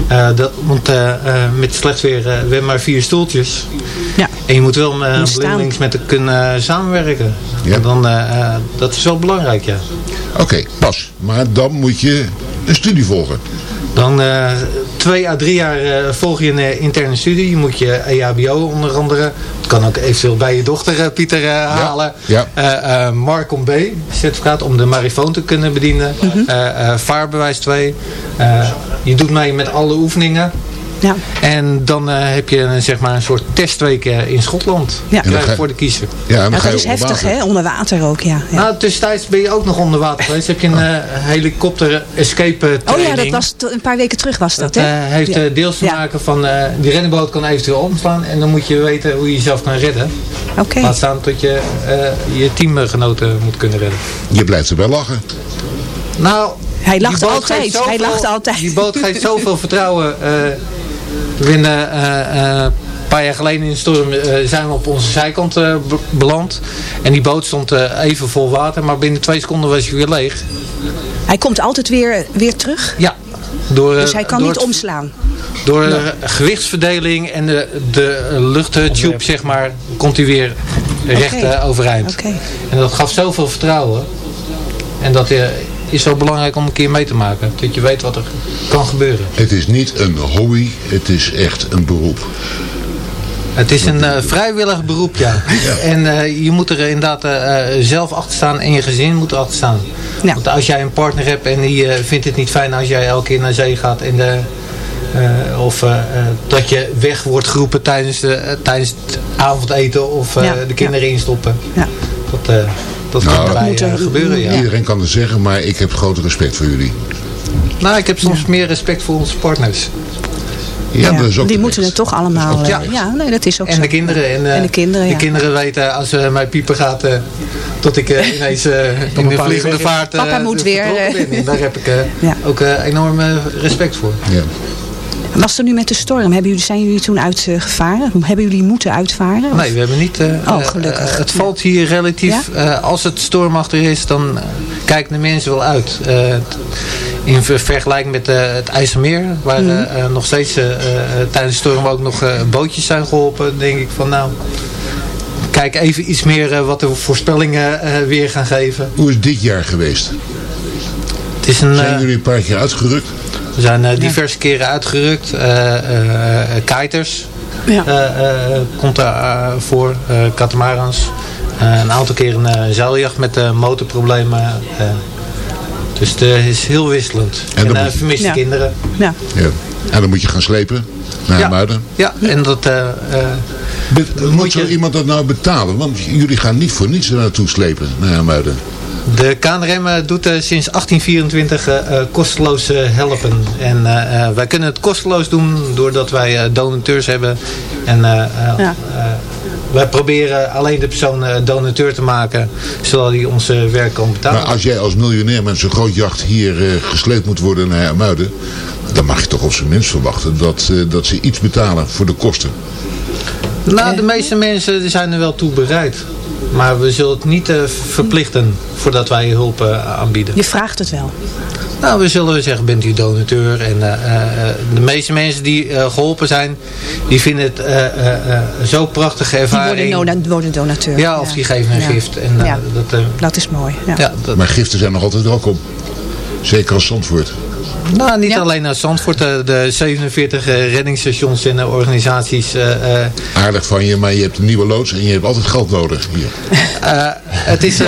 Eh, dat, want eh, eh, met slecht weer, we hebben maar vier stoeltjes. Ja. En je moet wel uh, blindelings met elkaar kunnen samenwerken. Ja. En dan, eh, eh, dat is wel belangrijk, ja. Oké, pas. Maar dan moet je een studie volgen. Dan eh, twee à drie jaar eh, volg je een eh, interne studie. Je moet je EHBO onder andere. Het kan ook eventueel bij je dochter eh, Pieter eh, halen. ja. Eh, eh, Marcom B certificaat om de marifoon te kunnen bedienen. Eh, eh, vaarbewijs 2. Eh, je doet mee met alle oefeningen. Ja. En dan eh, heb je een, zeg maar een soort testweek eh, in Schotland. Ja. Krijg En dan ga- voor de kiezer. Ja, en dan Ja, ga dat je is heftig, hè? Onder water ook, ja. ja. Nou, tussentijds ben je ook nog onder water geweest. Heb je een eh, helikopter escape eh, oh training. ja, dat was een paar weken terug was dat, Dat hè? eh, heeft Ja. eh, deels te maken van, eh, die rennenboot kan eventueel omslaan en dan moet je weten hoe je jezelf kan redden. Oké. Laat staan tot je eh, je teamgenoten moet kunnen redden. Je blijft er wel lachen. Nou, Hij lacht altijd, hij lacht altijd. Die boot geeft zoveel vertrouwen. eh we winnen, eh, eh, een paar jaar geleden in de storm eh, zijn we op onze zijkant eh, be- beland. En die boot stond eh, even vol water, maar binnen twee seconden was hij weer leeg. Hij komt altijd weer, weer terug. Ja. Door, Dus hij kan door niet het- omslaan. Door eh, gewichtsverdeling en de, de luchttube, zeg maar, komt hij weer recht overeind. Oké. En dat gaf zoveel vertrouwen. En dat eh, is zo belangrijk om een keer mee te maken. Dat je weet wat er kan gebeuren. Het is niet een hobby, het is echt een beroep. Het is een eh, vrijwillig beroep, ja. *laughs* En eh, je moet er inderdaad eh, eh, zelf achter staan en je gezin moet erachter staan. Ja. Want als jij een partner hebt en die eh, vindt het niet fijn als jij elke keer naar zee gaat en de, eh, of dat je weg wordt geroepen tijdens, de, tijdens het avondeten of eh, Ja, de kinderen instoppen. Ja. Dat, eh, dat Nou, kan moet er- gebeuren, ja. Iedereen kan het zeggen, maar ik heb grote respect voor jullie. Nou, ik heb soms meer respect voor onze partners. Ja, dat is ook die moeten het toch allemaal... ook eh, ja, nee, dat is ook En zo. de kinderen. En, eh, En de kinderen, ja. De kinderen weten als uh, mijn pieper gaat, uh, dat ik uh, ineens *laughs* uh, in de vliegende vaart Papa moet weer. *laughs* daar heb ik ja. ook enorm respect voor. Ja. Was er nu met de storm? Hebben jullie, zijn jullie toen uitgevaren? Hebben jullie moeten uitvaren? Of? Nee, we hebben niet. oh, gelukkig. het valt hier relatief. Ja? als het stormachtig is, dan kijken de mensen wel uit. in vergelijking met het IJsselmeer, waar mm. nog steeds tijdens de storm ook nog bootjes zijn geholpen, denk ik van nou kijk even iets meer uh, wat de voorspellingen uh, weer gaan geven. Hoe is dit jaar geweest? Het is een, zijn jullie een paar keer uitgerukt? We zijn uh, diverse ja. keren uitgerukt. kiters ja. komt daar voor. catamarans. een aantal keren een zeiljacht met motorproblemen. dus het is heel wisselend. En, en vermiste ja. kinderen. Ja. ja. En dan moet je gaan slepen naar ja. Muiden. Ja, en dat... Be moet zo je... iemand dat nou betalen? Want jullie gaan niet voor niets er naartoe slepen naar Muiden. De KNRM doet uh, sinds 1824 uh, uh, kosteloos helpen. En wij kunnen het kosteloos doen doordat wij donateurs hebben. En ja. wij proberen alleen de persoon donateur te maken, zodat hij ons werk kan betalen. Maar als jij als miljonair met zo'n groot jacht hier gesleept moet worden naar Muiden, dan mag je toch op zijn minst verwachten dat, dat ze iets betalen voor de kosten. Nou, de meeste mensen zijn er wel toe bereid. Maar we zullen het niet uh, verplichten voordat wij hulp uh, aanbieden. Je vraagt het wel. Nou, we zullen zeggen, bent u donateur? En uh, de meeste mensen die geholpen zijn, die vinden het zo prachtige ervaring. Die worden, worden donateur. Ja, of ja. die geven een ja. gift. En, ja. dat, dat is mooi. Ja. Dat... Maar giften zijn nog altijd welkom. Zeker als Zandvoort. Nou, niet alleen uit Zandvoort. eh, De 47 eh, reddingsstations en organisaties. eh, eh, Aardig van je, maar je hebt een nieuwe loods en je hebt altijd geld nodig. Hier. *laughs* eh, het is... eh,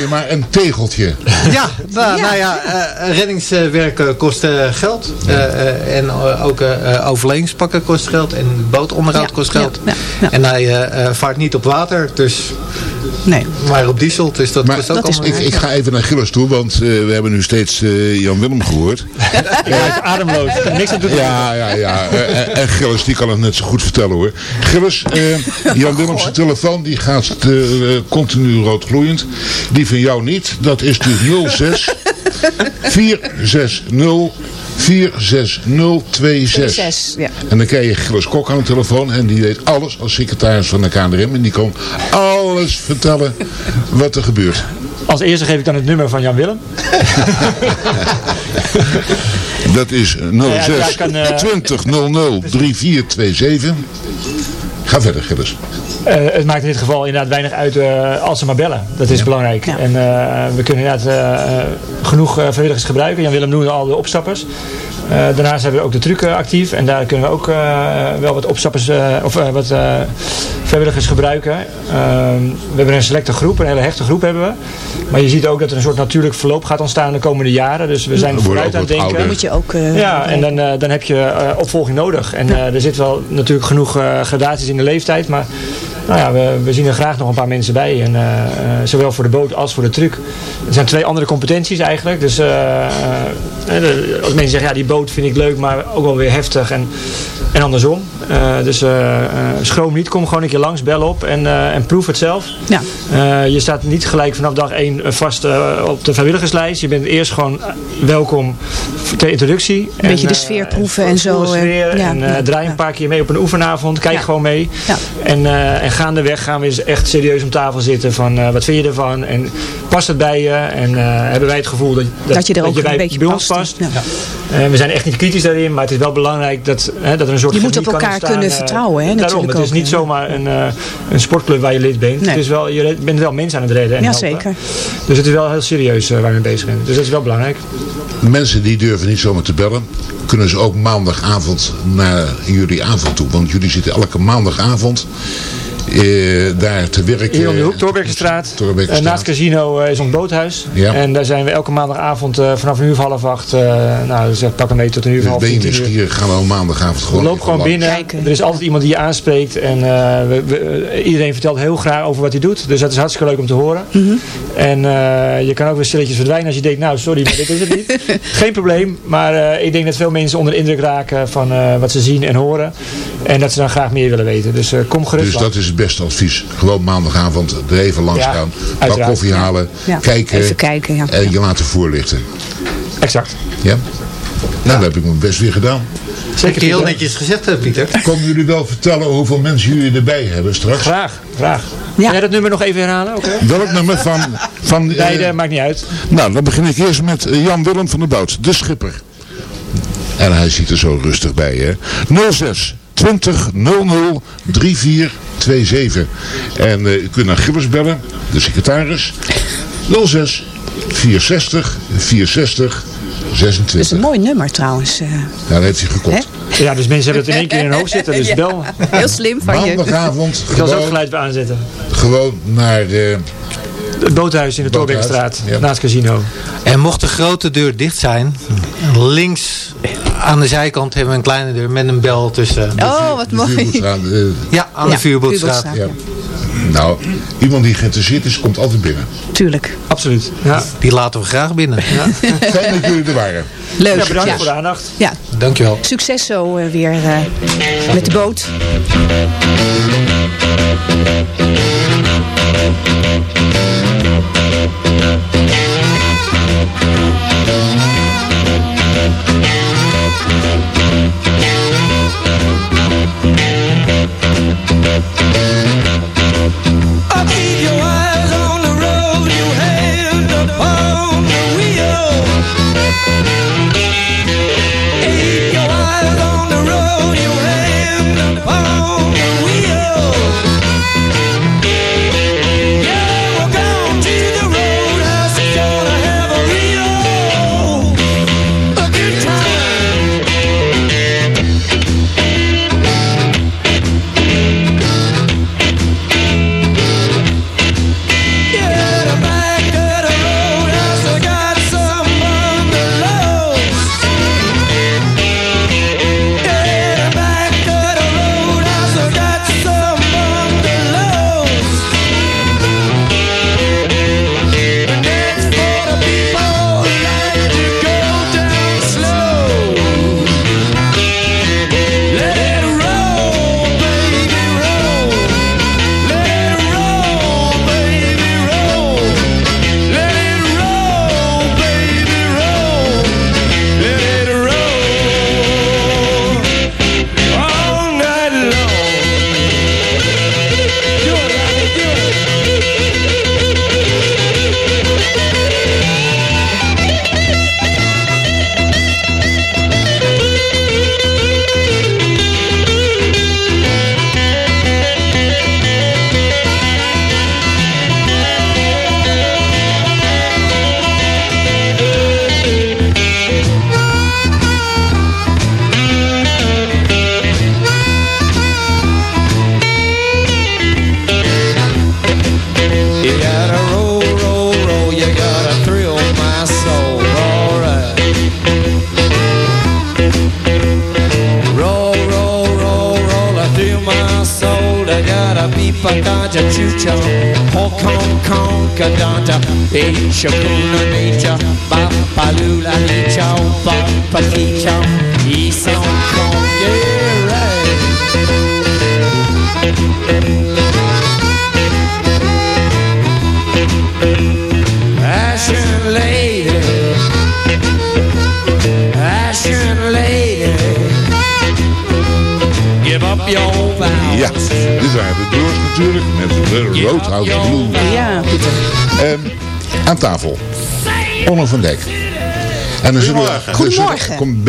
je maar een tegeltje. *laughs* Ja, nou ja, nou ja eh, reddingswerk eh, kost eh, geld. Eh, eh, en ook eh, overlevingspakken kost geld. En bootonderhoud kost geld. En hij eh, eh, vaart niet op water. Dus, nee. Maar op diesel. Dus dat kost ook allemaal ik, ik ga even naar Gilles toe, want eh, we hebben nu steeds eh, Jan Willem gehoord. *laughs* Ja, ademloos. Niks aan doen. Ja, ja, ja. Eh, en- en Gilles die kan het net zo goed vertellen hoor. Gilles, eh, Jan *laughs* Willems telefoon die gaat eh, continu rood gloeiend. Die van jou niet. Dat is dus 06 460 46026. Zes, ja. En dan krijg je Gilles Kok aan de telefoon en die weet alles als secretaris van de KNRM. En die kan alles vertellen wat er gebeurt. Als eerste geef ik dan het nummer van Jan Willem. *laughs* Dat is ja, 06 ja, ik kan, eh, 20 00 3427. Ga verder, Gilles. Eh, het maakt in dit geval inderdaad weinig uit eh, als ze maar bellen. Dat is belangrijk. En eh, we kunnen inderdaad genoeg eh, vrijwilligers gebruiken. Jan Willem noemde al de opstappers. Eh, daarnaast hebben we ook de truc actief. En daar kunnen we ook eh, wel wat opstappers eh, of wat eh, vrijwilligers gebruiken. Ehm, we hebben een selecte groep, een hele hechte groep hebben we. Maar je ziet ook dat er een soort natuurlijk verloop gaat ontstaan de komende jaren. Dus we zijn We vooruit aan het denken. Moet je ook... eh, Ja, en dan, eh, dan heb je eh, opvolging nodig. En eh, er zit wel natuurlijk genoeg eh, gradaties in de leeftijd. Maar nou ja, we, we zien er graag nog een paar mensen bij. En, eh, eh, zowel voor de boot als voor de truck. Er zijn twee andere competenties eigenlijk. Dus eh, als mensen zeggen, ja die boot vind ik leuk, maar ook wel weer heftig. En, en andersom. Dus schroom niet, kom gewoon een keer langs, bel op en, en proef het zelf. Ja. Je staat niet gelijk vanaf dag 1 vast op de vrijwilligerslijst. Je bent eerst gewoon welkom ter introductie. Een beetje de eh, sfeer proeven en zo, eh, sfeer ja, en eh, ja, draai een paar keer mee op een oefenavond. Kijk Ja. gewoon mee. Ja. En, eh, en gaandeweg gaan we eens echt serieus om tafel zitten van eh, wat vind je ervan? En past het bij je? En eh, hebben wij het gevoel dat, Dat je er ook bij, een beetje bij ons past. past? Ja. Eh, we zijn echt niet kritisch daarin, maar het is wel belangrijk dat, hè, dat er een soort Je moet op kan elkaar ontstaan, kunnen eh, vertrouwen, hè, Daarom, het is ook, niet zomaar een, eh, een sportclub waar je lid bent. Nee. Het is wel, je bent wel mensen aan het redden en Ja, helpen. zeker. Dus het is wel heel serieus eh, waar we mee bezig zijn. Dus dat is wel belangrijk. Mensen die durven niet zomaar te bellen, kunnen ze ook maandagavond naar jullie avond toe. Want jullie zitten elke maandagavond eh, daar te werken. Hier om de hoek. Eh, naast het casino eh, is ons boothuis. Ja. En daar zijn we elke maandagavond eh, vanaf een uur of half acht. eh, nou, zeg, pak een mee tot een uur of Dus half uur. nieuwsgierig, gaan we maandagavond gewoon Loop gewoon binnen. Er is altijd iemand die je aanspreekt. En we, we- iedereen vertelt heel graag over wat hij doet. Dus dat is hartstikke leuk om te horen. Mhm. En eh, je kan ook weer stilletjes verdwijnen als je denkt, nou sorry, maar dit is het niet. *laughs* Geen probleem. Maar eh, ik denk dat veel mensen onder de indruk raken van eh, wat ze zien en horen. En dat ze dan graag meer willen weten. Dus eh, kom gerust Dus dat is het beste advies. Gewoon maandagavond er even langs Ja, gaan. Wat koffie halen. Ja. Kijken. Even kijken, ja. En je laten voorlichten. Exact. Ja? Nou, dat heb ik mijn best weer gedaan. Zeker heel netjes gezegd, eh, Pieter. Komen jullie wel vertellen hoeveel mensen jullie erbij hebben straks? Graag, graag. Kan jij dat nummer nog even herhalen? Oké. Welk nummer van... van *laughs* eh, Beide, maakt niet uit. Nou, dan begin ik eerst met eh, Jan Willem van der Bout, de schipper. En hij ziet er zo rustig bij, hè. 06 20 00 3427. En eh, u kunt naar Gibbers bellen, de secretaris. 06 460 460 Dat is 26. een mooi nummer trouwens. eh. Ja, dat heeft hij gekocht. Ja, dus mensen hebben het in één keer in hun hoofd *laughs* zitten. Dus Ja, bel. Heel slim van je. Maandagavond Ik zal zo geluid aanzetten. gewoon naar... eh, Het boothuis in de ja. naast het casino. En mocht de grote deur dicht zijn, links aan de zijkant hebben we een kleine deur met een bel tussen. Oh, wat mooi. Eh, Ja, aan de Ja, Vuurbootstraat. Vuurbootstraat. ja. Nou, iemand die geïnteresseerd is, komt altijd binnen. Tuurlijk. Absoluut. Ja. Die laten we graag binnen. Ja. *laughs* Fijn dat jullie er waren. Leuk. Ja, bedankt Ja. voor de aandacht. Ja. Dankjewel. Succes zo eh, weer eh, met de boot.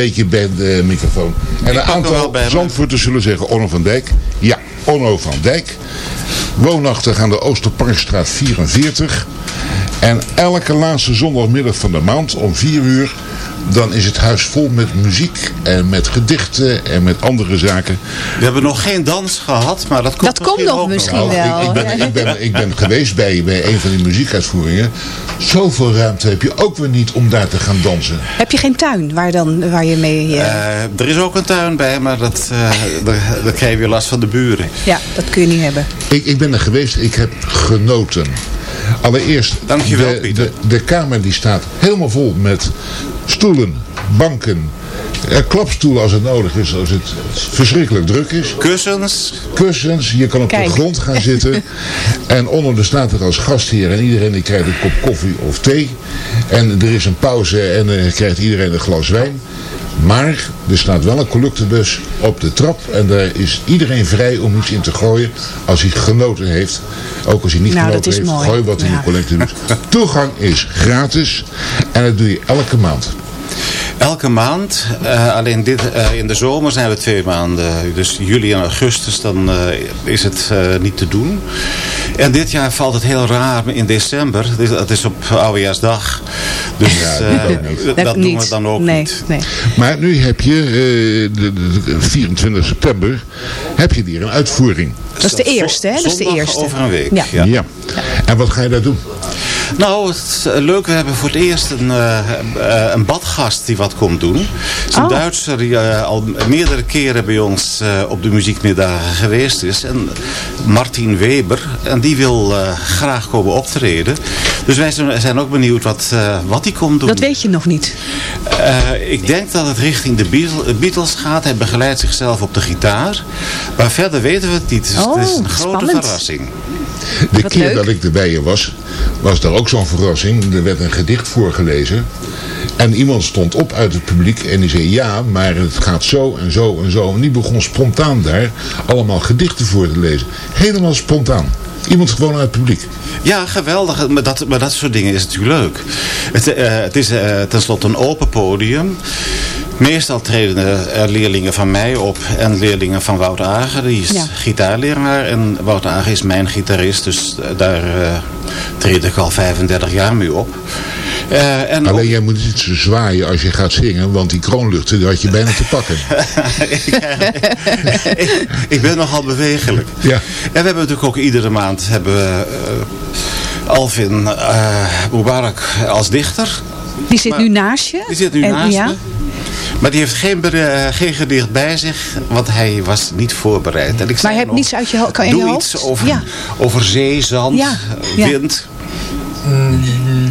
Beetje bij de microfoon. En een aantal Zandvoorters zullen zeggen Onno van Dijk. Ja, Onno van Dijk. Woonachtig aan de Oosterparkstraat 44. En elke laatste zondagmiddag van de maand om 4 uur... dan is het huis vol met muziek en met gedichten en met andere zaken. We hebben nog geen dans gehad, maar dat komt, Dat komt nog misschien nog. wel. Ik, ik, ben, ik, ben, ik ben geweest bij, bij een van die muziekuitvoeringen. Zoveel ruimte heb je ook weer niet om daar te gaan dansen. Heb je geen tuin waar, dan, waar je mee... eh, Eh, er is ook een tuin bij, maar dat, eh daar, daar krijg je weer last van de buren. ja, dat kun je niet hebben. Ik, ik ben er geweest, ik heb genoten. Allereerst, Dankjewel, de, Pieter. de, de kamer die staat helemaal vol met stoelen, banken, eh, klapstoelen als het nodig is, als het verschrikkelijk druk is. Kussens. Kussens, je kan op Kijk. de grond gaan *laughs* zitten. en onder de staat er als gastheer en iedereen die krijgt een kop koffie of thee. En er is een pauze en dan krijgt iedereen een glas wijn. Maar er staat wel een collectebus op de trap en daar is iedereen vrij om iets in te gooien als hij genoten heeft. Ook als hij niet Nou, genoten heeft, mooi. gooi wat in de collectebus. Toegang is gratis en dat doe je elke maand. Elke maand. eh, alleen dit, eh, in de zomer zijn we twee maanden. Dus juli en augustus, dan eh, is het eh, niet te doen. En dit jaar valt het heel raar in december. Het is, het is op Oudejaarsdag. Dus Ja, dat dat doen we dan ook nee, niet. Nee. Maar nu heb je, eh, de, de- de 24 september, heb je weer een uitvoering. Dat is de eerste, hè? Dat is de eerste. over een week. Ja. Ja. Ja. En wat ga je daar doen? Nou, het eh, leuk. We hebben voor het eerst een, eh, eh, een badgast die wat komt doen. Het is een Oh. Duitser die al meerdere keren bij ons op de muziekmiddagen geweest is. En Martin Weber. En die wil graag komen optreden. Dus wij zijn- ook benieuwd wat, wat hij komt doen. Dat weet je nog niet. Ik denk dat het richting de Beatle- Beatles gaat. Hij begeleidt zichzelf op de gitaar. Maar verder weten we het niet. Dus Oh, het is een grote spannend. verrassing. De Wat keer leuk. dat ik erbij was, was daar ook zo'n verrassing. Er werd een gedicht voorgelezen. En iemand stond op uit het publiek en die zei ja, maar het gaat zo en zo en zo. En die begon spontaan daar allemaal gedichten voor te lezen. Helemaal spontaan. Iemand gewoon uit het publiek. Ja, geweldig. Maar dat, maar dat soort dingen is natuurlijk leuk. Het, eh, het is eh, tenslotte een open podium. Meestal treden er leerlingen van mij op en leerlingen van Wout Ager. Die is Ja. gitaarleraar en Wout Ager is mijn gitarist. Dus daar eh, treed ik al 35 jaar mee op. Eh, en Alleen jij moet niet zo zwaaien als je gaat zingen, want die kroonluchten die had je bijna te pakken. ik, *laughs* ik ben nogal bewegelijk. Ja. En we hebben natuurlijk ook iedere maand hebben we, eh, Alvin eh Mubarak als dichter. Die zit Maar- nu naast je. Die zit nu En- naast ja? me. Maar die heeft geen, eh, geen gedicht bij zich, want hij was niet voorbereid. En ik Maar zei je hebt nog, niets uit je, kan in Doe je hoofd? iets over, Ja. over zee, zand, Ja, eh, ja. wind. Mm,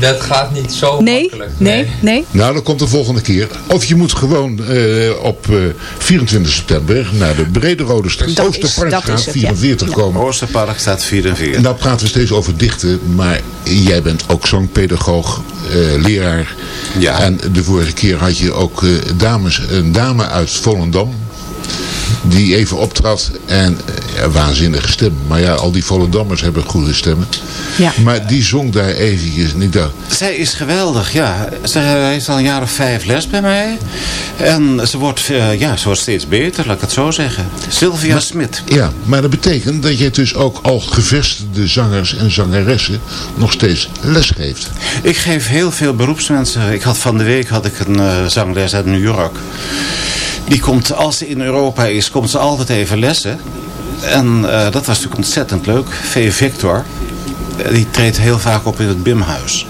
Dat gaat niet zo Nee, makkelijk. nee, nee. Nou, dat komt de volgende keer. Of je moet gewoon eh, op eh, 24 september naar de Brede Rode Straat, Oosterparkstraat is het, ja. 44 Ja. komen. Oosterpark staat 44. Nou praten we steeds over dichten, maar jij bent ook zangpedagoog, eh, leraar. Ja. En de vorige keer had je ook eh, dames, een dame uit Volendam. Die even optrad en eh, ja, waanzinnige stem. Maar ja, al die Volendammers hebben goede stemmen. Ja. Maar die zong daar eventjes niet dat. Zij is geweldig, ja. Ze heeft al een jaar of vijf les bij mij. En ze wordt, eh, ja, ze wordt steeds beter, laat ik het zo zeggen. Sylvia Smit. Ja, maar dat betekent dat jij dus ook al gevestigde zangers en zangeressen nog steeds les geeft. Ik geef heel veel beroepsmensen. Ik had van de week had ik een eh, zangles uit New York. Die komt, als ze in Europa is, komt ze altijd even lessen. En eh, dat was natuurlijk ontzettend leuk. V. Victor, eh, die treedt heel vaak op in het Bimhuis.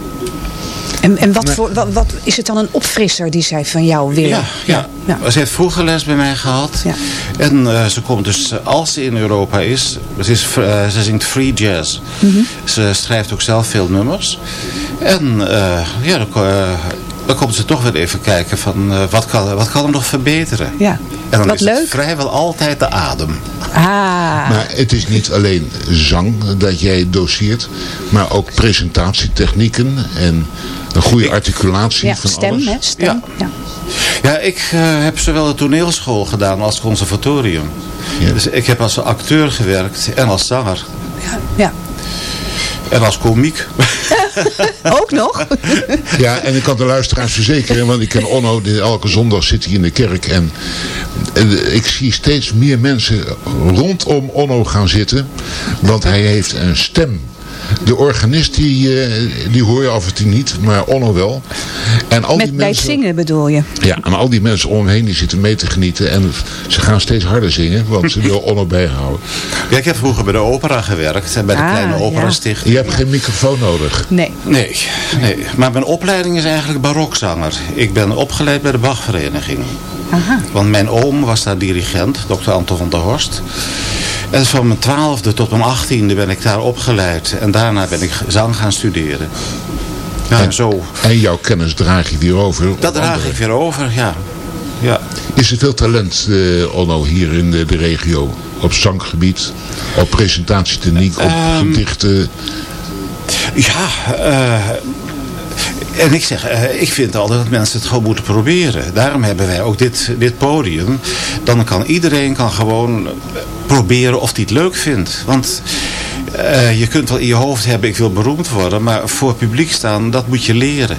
En, en wat, voor, wat, wat is het dan een opfrisser die zij van jou willen? Ja, ja. Ze heeft vroeger les bij mij gehad. Ja. En eh, ze komt dus, als ze in Europa is, ze, is, ze zingt free jazz. Mhm. Ze schrijft ook zelf veel nummers. En eh, ja, dan, komt ze toch weer even kijken van eh, wat, kan, wat kan er nog verbeteren. Ja. En dan Wat is leuk. het vrijwel altijd de adem. Ah. Maar het is niet alleen zang dat jij doseert, maar ook presentatietechnieken en een goede articulatie ja, van stem, alles. hè? Stem. Ja. Ja, ik eh, heb zowel de toneelschool gedaan als conservatorium. Dus ik heb als acteur gewerkt en als zanger. Ja. En als komiek. *laughs* Ook nog? Ja, en ik kan de luisteraars verzekeren, want ik ken Onno, die- elke zondag zit hij in de kerk. En, eh, ik zie steeds meer mensen rondom Onno gaan zitten, want hij heeft een stem. De organist, die, eh, die hoor je af en toe niet, maar Onno wel. En al die Met, bij het mensen, zingen bedoel je? ja, en al die mensen om hem heen die zitten mee te genieten. En ze gaan steeds harder zingen, want ze wil Onno bijhouden. Ja, ik heb vroeger bij de opera gewerkt en bij de Ah, kleine ja. operastichting. Je hebt geen microfoon nodig. Nee. Nee, nee, maar mijn opleiding is eigenlijk barokzanger. Ik ben opgeleid bij de Bachvereniging. Aha. Want mijn oom was daar dirigent, dokter Anton van der Horst. En van mijn twaalfde tot mijn achttiende ben ik daar opgeleid. En daarna ben ik zang gaan studeren. Ja, zo. En jouw kennis draag je weer over. Dat draag ik weer over, ja. ja. Is er veel talent, eh, Onno, hier in de, de regio? Op zanggebied, op presentatietechniek, op Ehm, gedichten? Ja, eh, en ik zeg, eh, ik vind altijd dat mensen het gewoon moeten proberen. Daarom hebben wij ook dit, dit podium. Dan kan iedereen kan gewoon proberen of hij het leuk vindt. Want eh, je kunt wel in je hoofd hebben, ik wil beroemd worden. Maar voor het publiek staan, dat moet je leren.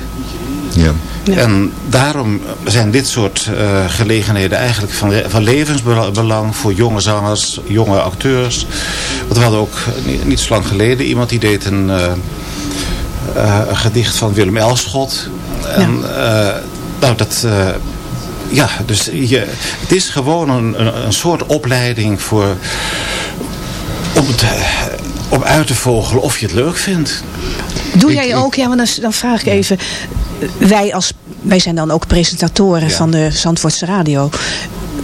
Ja. En daarom zijn dit soort eh, gelegenheden eigenlijk van, van levensbelang voor jonge zangers, jonge acteurs. Want we hadden ook niet, niet zo lang geleden iemand die deed een, eh, eh, een gedicht van Willem Elschot. En, eh, nou, dat... eh, ja, dus je, het is gewoon een, een, soort opleiding voor, om, het, eh, om uit te vogelen of je het leuk vindt. Doe jij ook, ja, maar dan, dan vraag ik even. Wij, als, wij zijn dan ook presentatoren van de Zandvoortse Radio.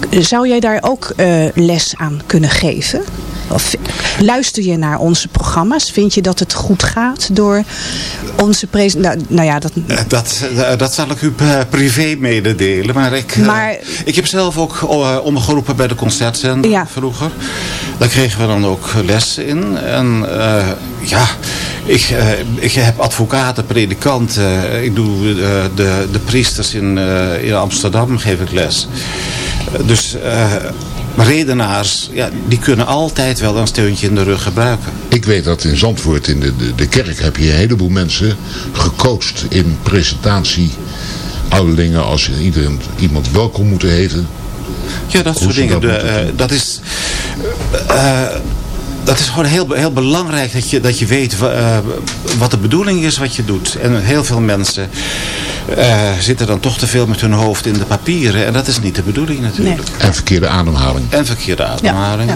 Zou jij daar ook eh, les aan kunnen geven? Of luister je naar onze programma's? Vind je dat het goed gaat door onze presentatie? Nou, nou ja, dat, Eh, Dat, eh, dat zal ik u eh, privé mededelen. Maar ik, Maar- ik heb zelf ook omgeroepen bij de concertzender Ja. vroeger. Daar kregen we dan ook les in. En ja, ik, ik heb advocaten, predikanten. Ik doe de, de priesters in, in Amsterdam geef ik les. Dus redenaars, ja, die kunnen altijd wel een steuntje in de rug gebruiken. Ik weet dat in Zandvoort, in de, de, de kerk, heb je een heleboel mensen gecoacht in presentatie. Ouderlingen, als iedereen, iemand welkom moeten heten. Ja, dat Hoe soort dingen. dat De, eh, dat is... eh, dat is gewoon heel, heel belangrijk dat je, dat je weet eh, wat de bedoeling is wat je doet. En heel veel mensen eh, zitten dan toch te veel met hun hoofd in de papieren. En dat is niet de bedoeling natuurlijk. En verkeerde ademhaling. En verkeerde ademhaling.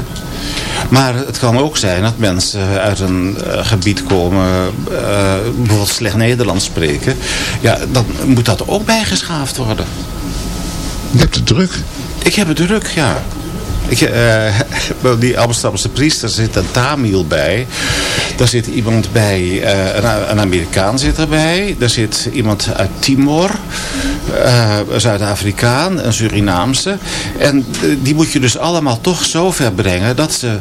Maar het kan ook zijn dat mensen uit een eh, gebied komen, bijvoorbeeld slecht Nederlands spreken. Ja, dan moet dat ook bijgeschaafd worden. Je hebt het druk. Ik heb het druk, ja. Ik, eh, *laughs* die Amsterdamse priester zit een Tamil bij. Daar zit iemand bij, eh, een, een Amerikaan zit erbij. Daar zit iemand uit Timor, eh, Zuid-Afrikaan, een Surinaamse. En die moet je dus allemaal toch zo ver brengen dat ze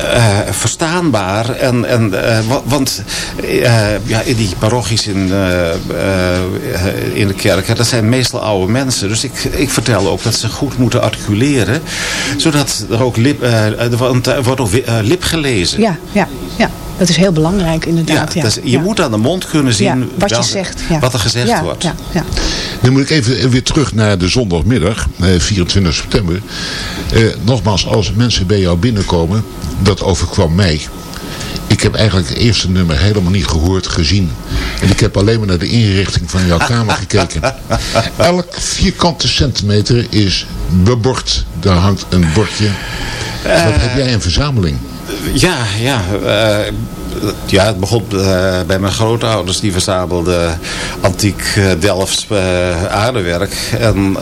eh, verstaanbaar en, en wa- want eh, ja, in die parochies in, in de kerk, hè, dat zijn meestal oude mensen. Dus ik, ik vertel ook dat ze goed moeten articuleren, zodat er ook lip, er wordt- ook lip gelezen. ja, ja, ja, dat is heel belangrijk inderdaad. Ja, dus je ja. moet aan de mond kunnen zien Ja, wat je zegt. Ja. wat er gezegd Ja, wordt. Ja, ja. Dan moet ik even weer terug naar de zondagmiddag, eh, 24 september. Eh, nogmaals, als mensen bij jou binnenkomen, dat overkwam mij. Ik heb eigenlijk het eerste nummer helemaal niet gehoord, gezien. En ik heb alleen maar naar de inrichting van jouw kamer *laughs* gekeken. Elk vierkante centimeter is bebord. Daar hangt een bordje. Wat heb jij een verzameling? Ja, ja. eh, ja, het begon eh, bij mijn grootouders. Die verzamelden antiek uh, Delfts uh, aardewerk. En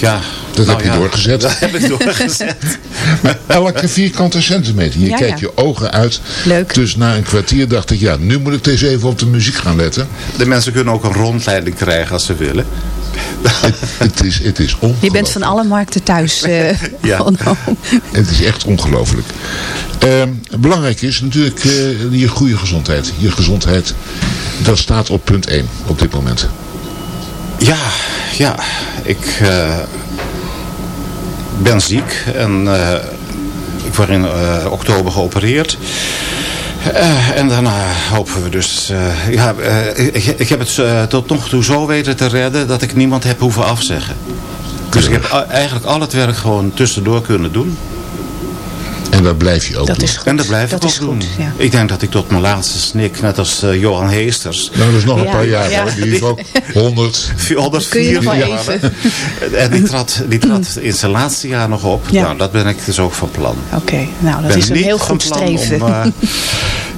ja... Dat nou heb je ja, doorgezet. Dat heb ik doorgezet. *laughs* maar elke vierkante centimeter. Je Ja, kijkt ja. je ogen uit. Leuk. Dus na een kwartier dacht ik, ja, nu moet ik eens even op de muziek gaan letten. De mensen kunnen ook een rondleiding krijgen als ze willen. Het is, het is ongelooflijk. Je bent van alle markten thuis. *laughs* eh, Ja. Onno. Het is echt ongelooflijk. Ehm, belangrijk is natuurlijk eh, je goede gezondheid. Je gezondheid, dat staat op punt 1 op dit moment. Ja, ja. Ik eh, ben ziek en eh, ik word in eh, oktober geopereerd. Eh, en daarna hopen we dus... eh, ja, eh, ik, ik heb het tot nog toe zo weten te redden dat ik niemand heb hoeven afzeggen. Dus ik heb eigenlijk al het werk gewoon tussendoor kunnen doen. En dat blijf je ook Dat doen. is goed. En dat blijf Dat ik ook doen. ja. Ik denk dat ik tot mijn laatste snik, net als eh, Johan Heesters... Nou, dat is nog een paar jaar ja. hoor. Die is ook 100. 104 Kun je nog wel geworden. En die trad, die trad in zijn laatste jaar nog op. Ja. Nou, dat ben ik dus ook van plan. Oké, nou dat ben is een niet heel van goed plan streven. Om, eh,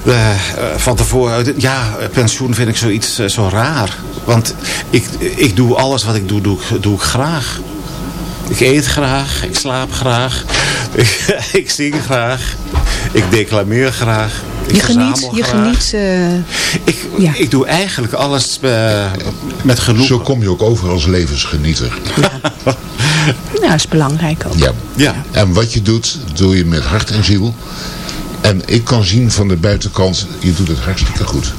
*laughs* eh, van tevoren, ja, pensioen vind ik zoiets zo raar. Want ik, ik doe alles wat ik doe, doe, ik- doe ik graag. Ik eet graag, ik slaap graag, *laughs* ik, ik zing graag, ik declameer graag. Ik je geniet, je graag. geniet. eh, Ik, Ja. ik doe eigenlijk alles eh, met genoeg. Zo kom je ook over als levensgenieter. *laughs* nou, dat is belangrijk ook. Ja. Ja. En wat je doet, doe je met hart en ziel. En ik kan zien van de buitenkant, je doet het hartstikke goed.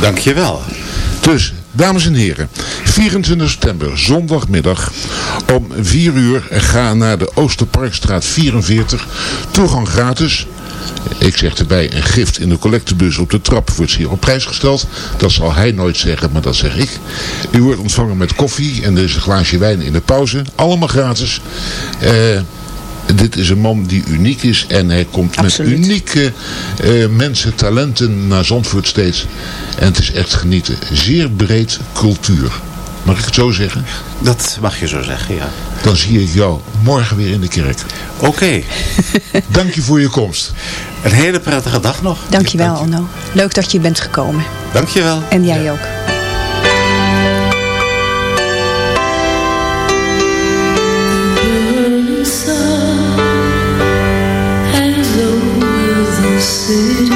Dankjewel. Dus, dames en heren, 24 september, zondagmiddag, om 4 uur ga naar de Oosterparkstraat 44. Toegang gratis. Ik zeg erbij, een gift in de collectebus op de trap wordt zeer op prijs gesteld. Dat zal hij nooit zeggen, maar dat zeg ik. U wordt ontvangen met koffie en er is een glaasje wijn in de pauze. Allemaal gratis. Eh, dit is een man die uniek is en hij komt Absoluut. met unieke eh, mensen, talenten naar Zandvoort steeds. En het is echt genieten. Zeer breed cultuur. Mag ik het zo zeggen? Dat mag je zo zeggen, ja. Dan zie ik jou morgen weer in de kerk. Oké, *laughs* Dank je voor je komst. een hele prettige dag nog. Dankjewel, Onno. Leuk dat je bent gekomen. Dankjewel. En jij ook. Tot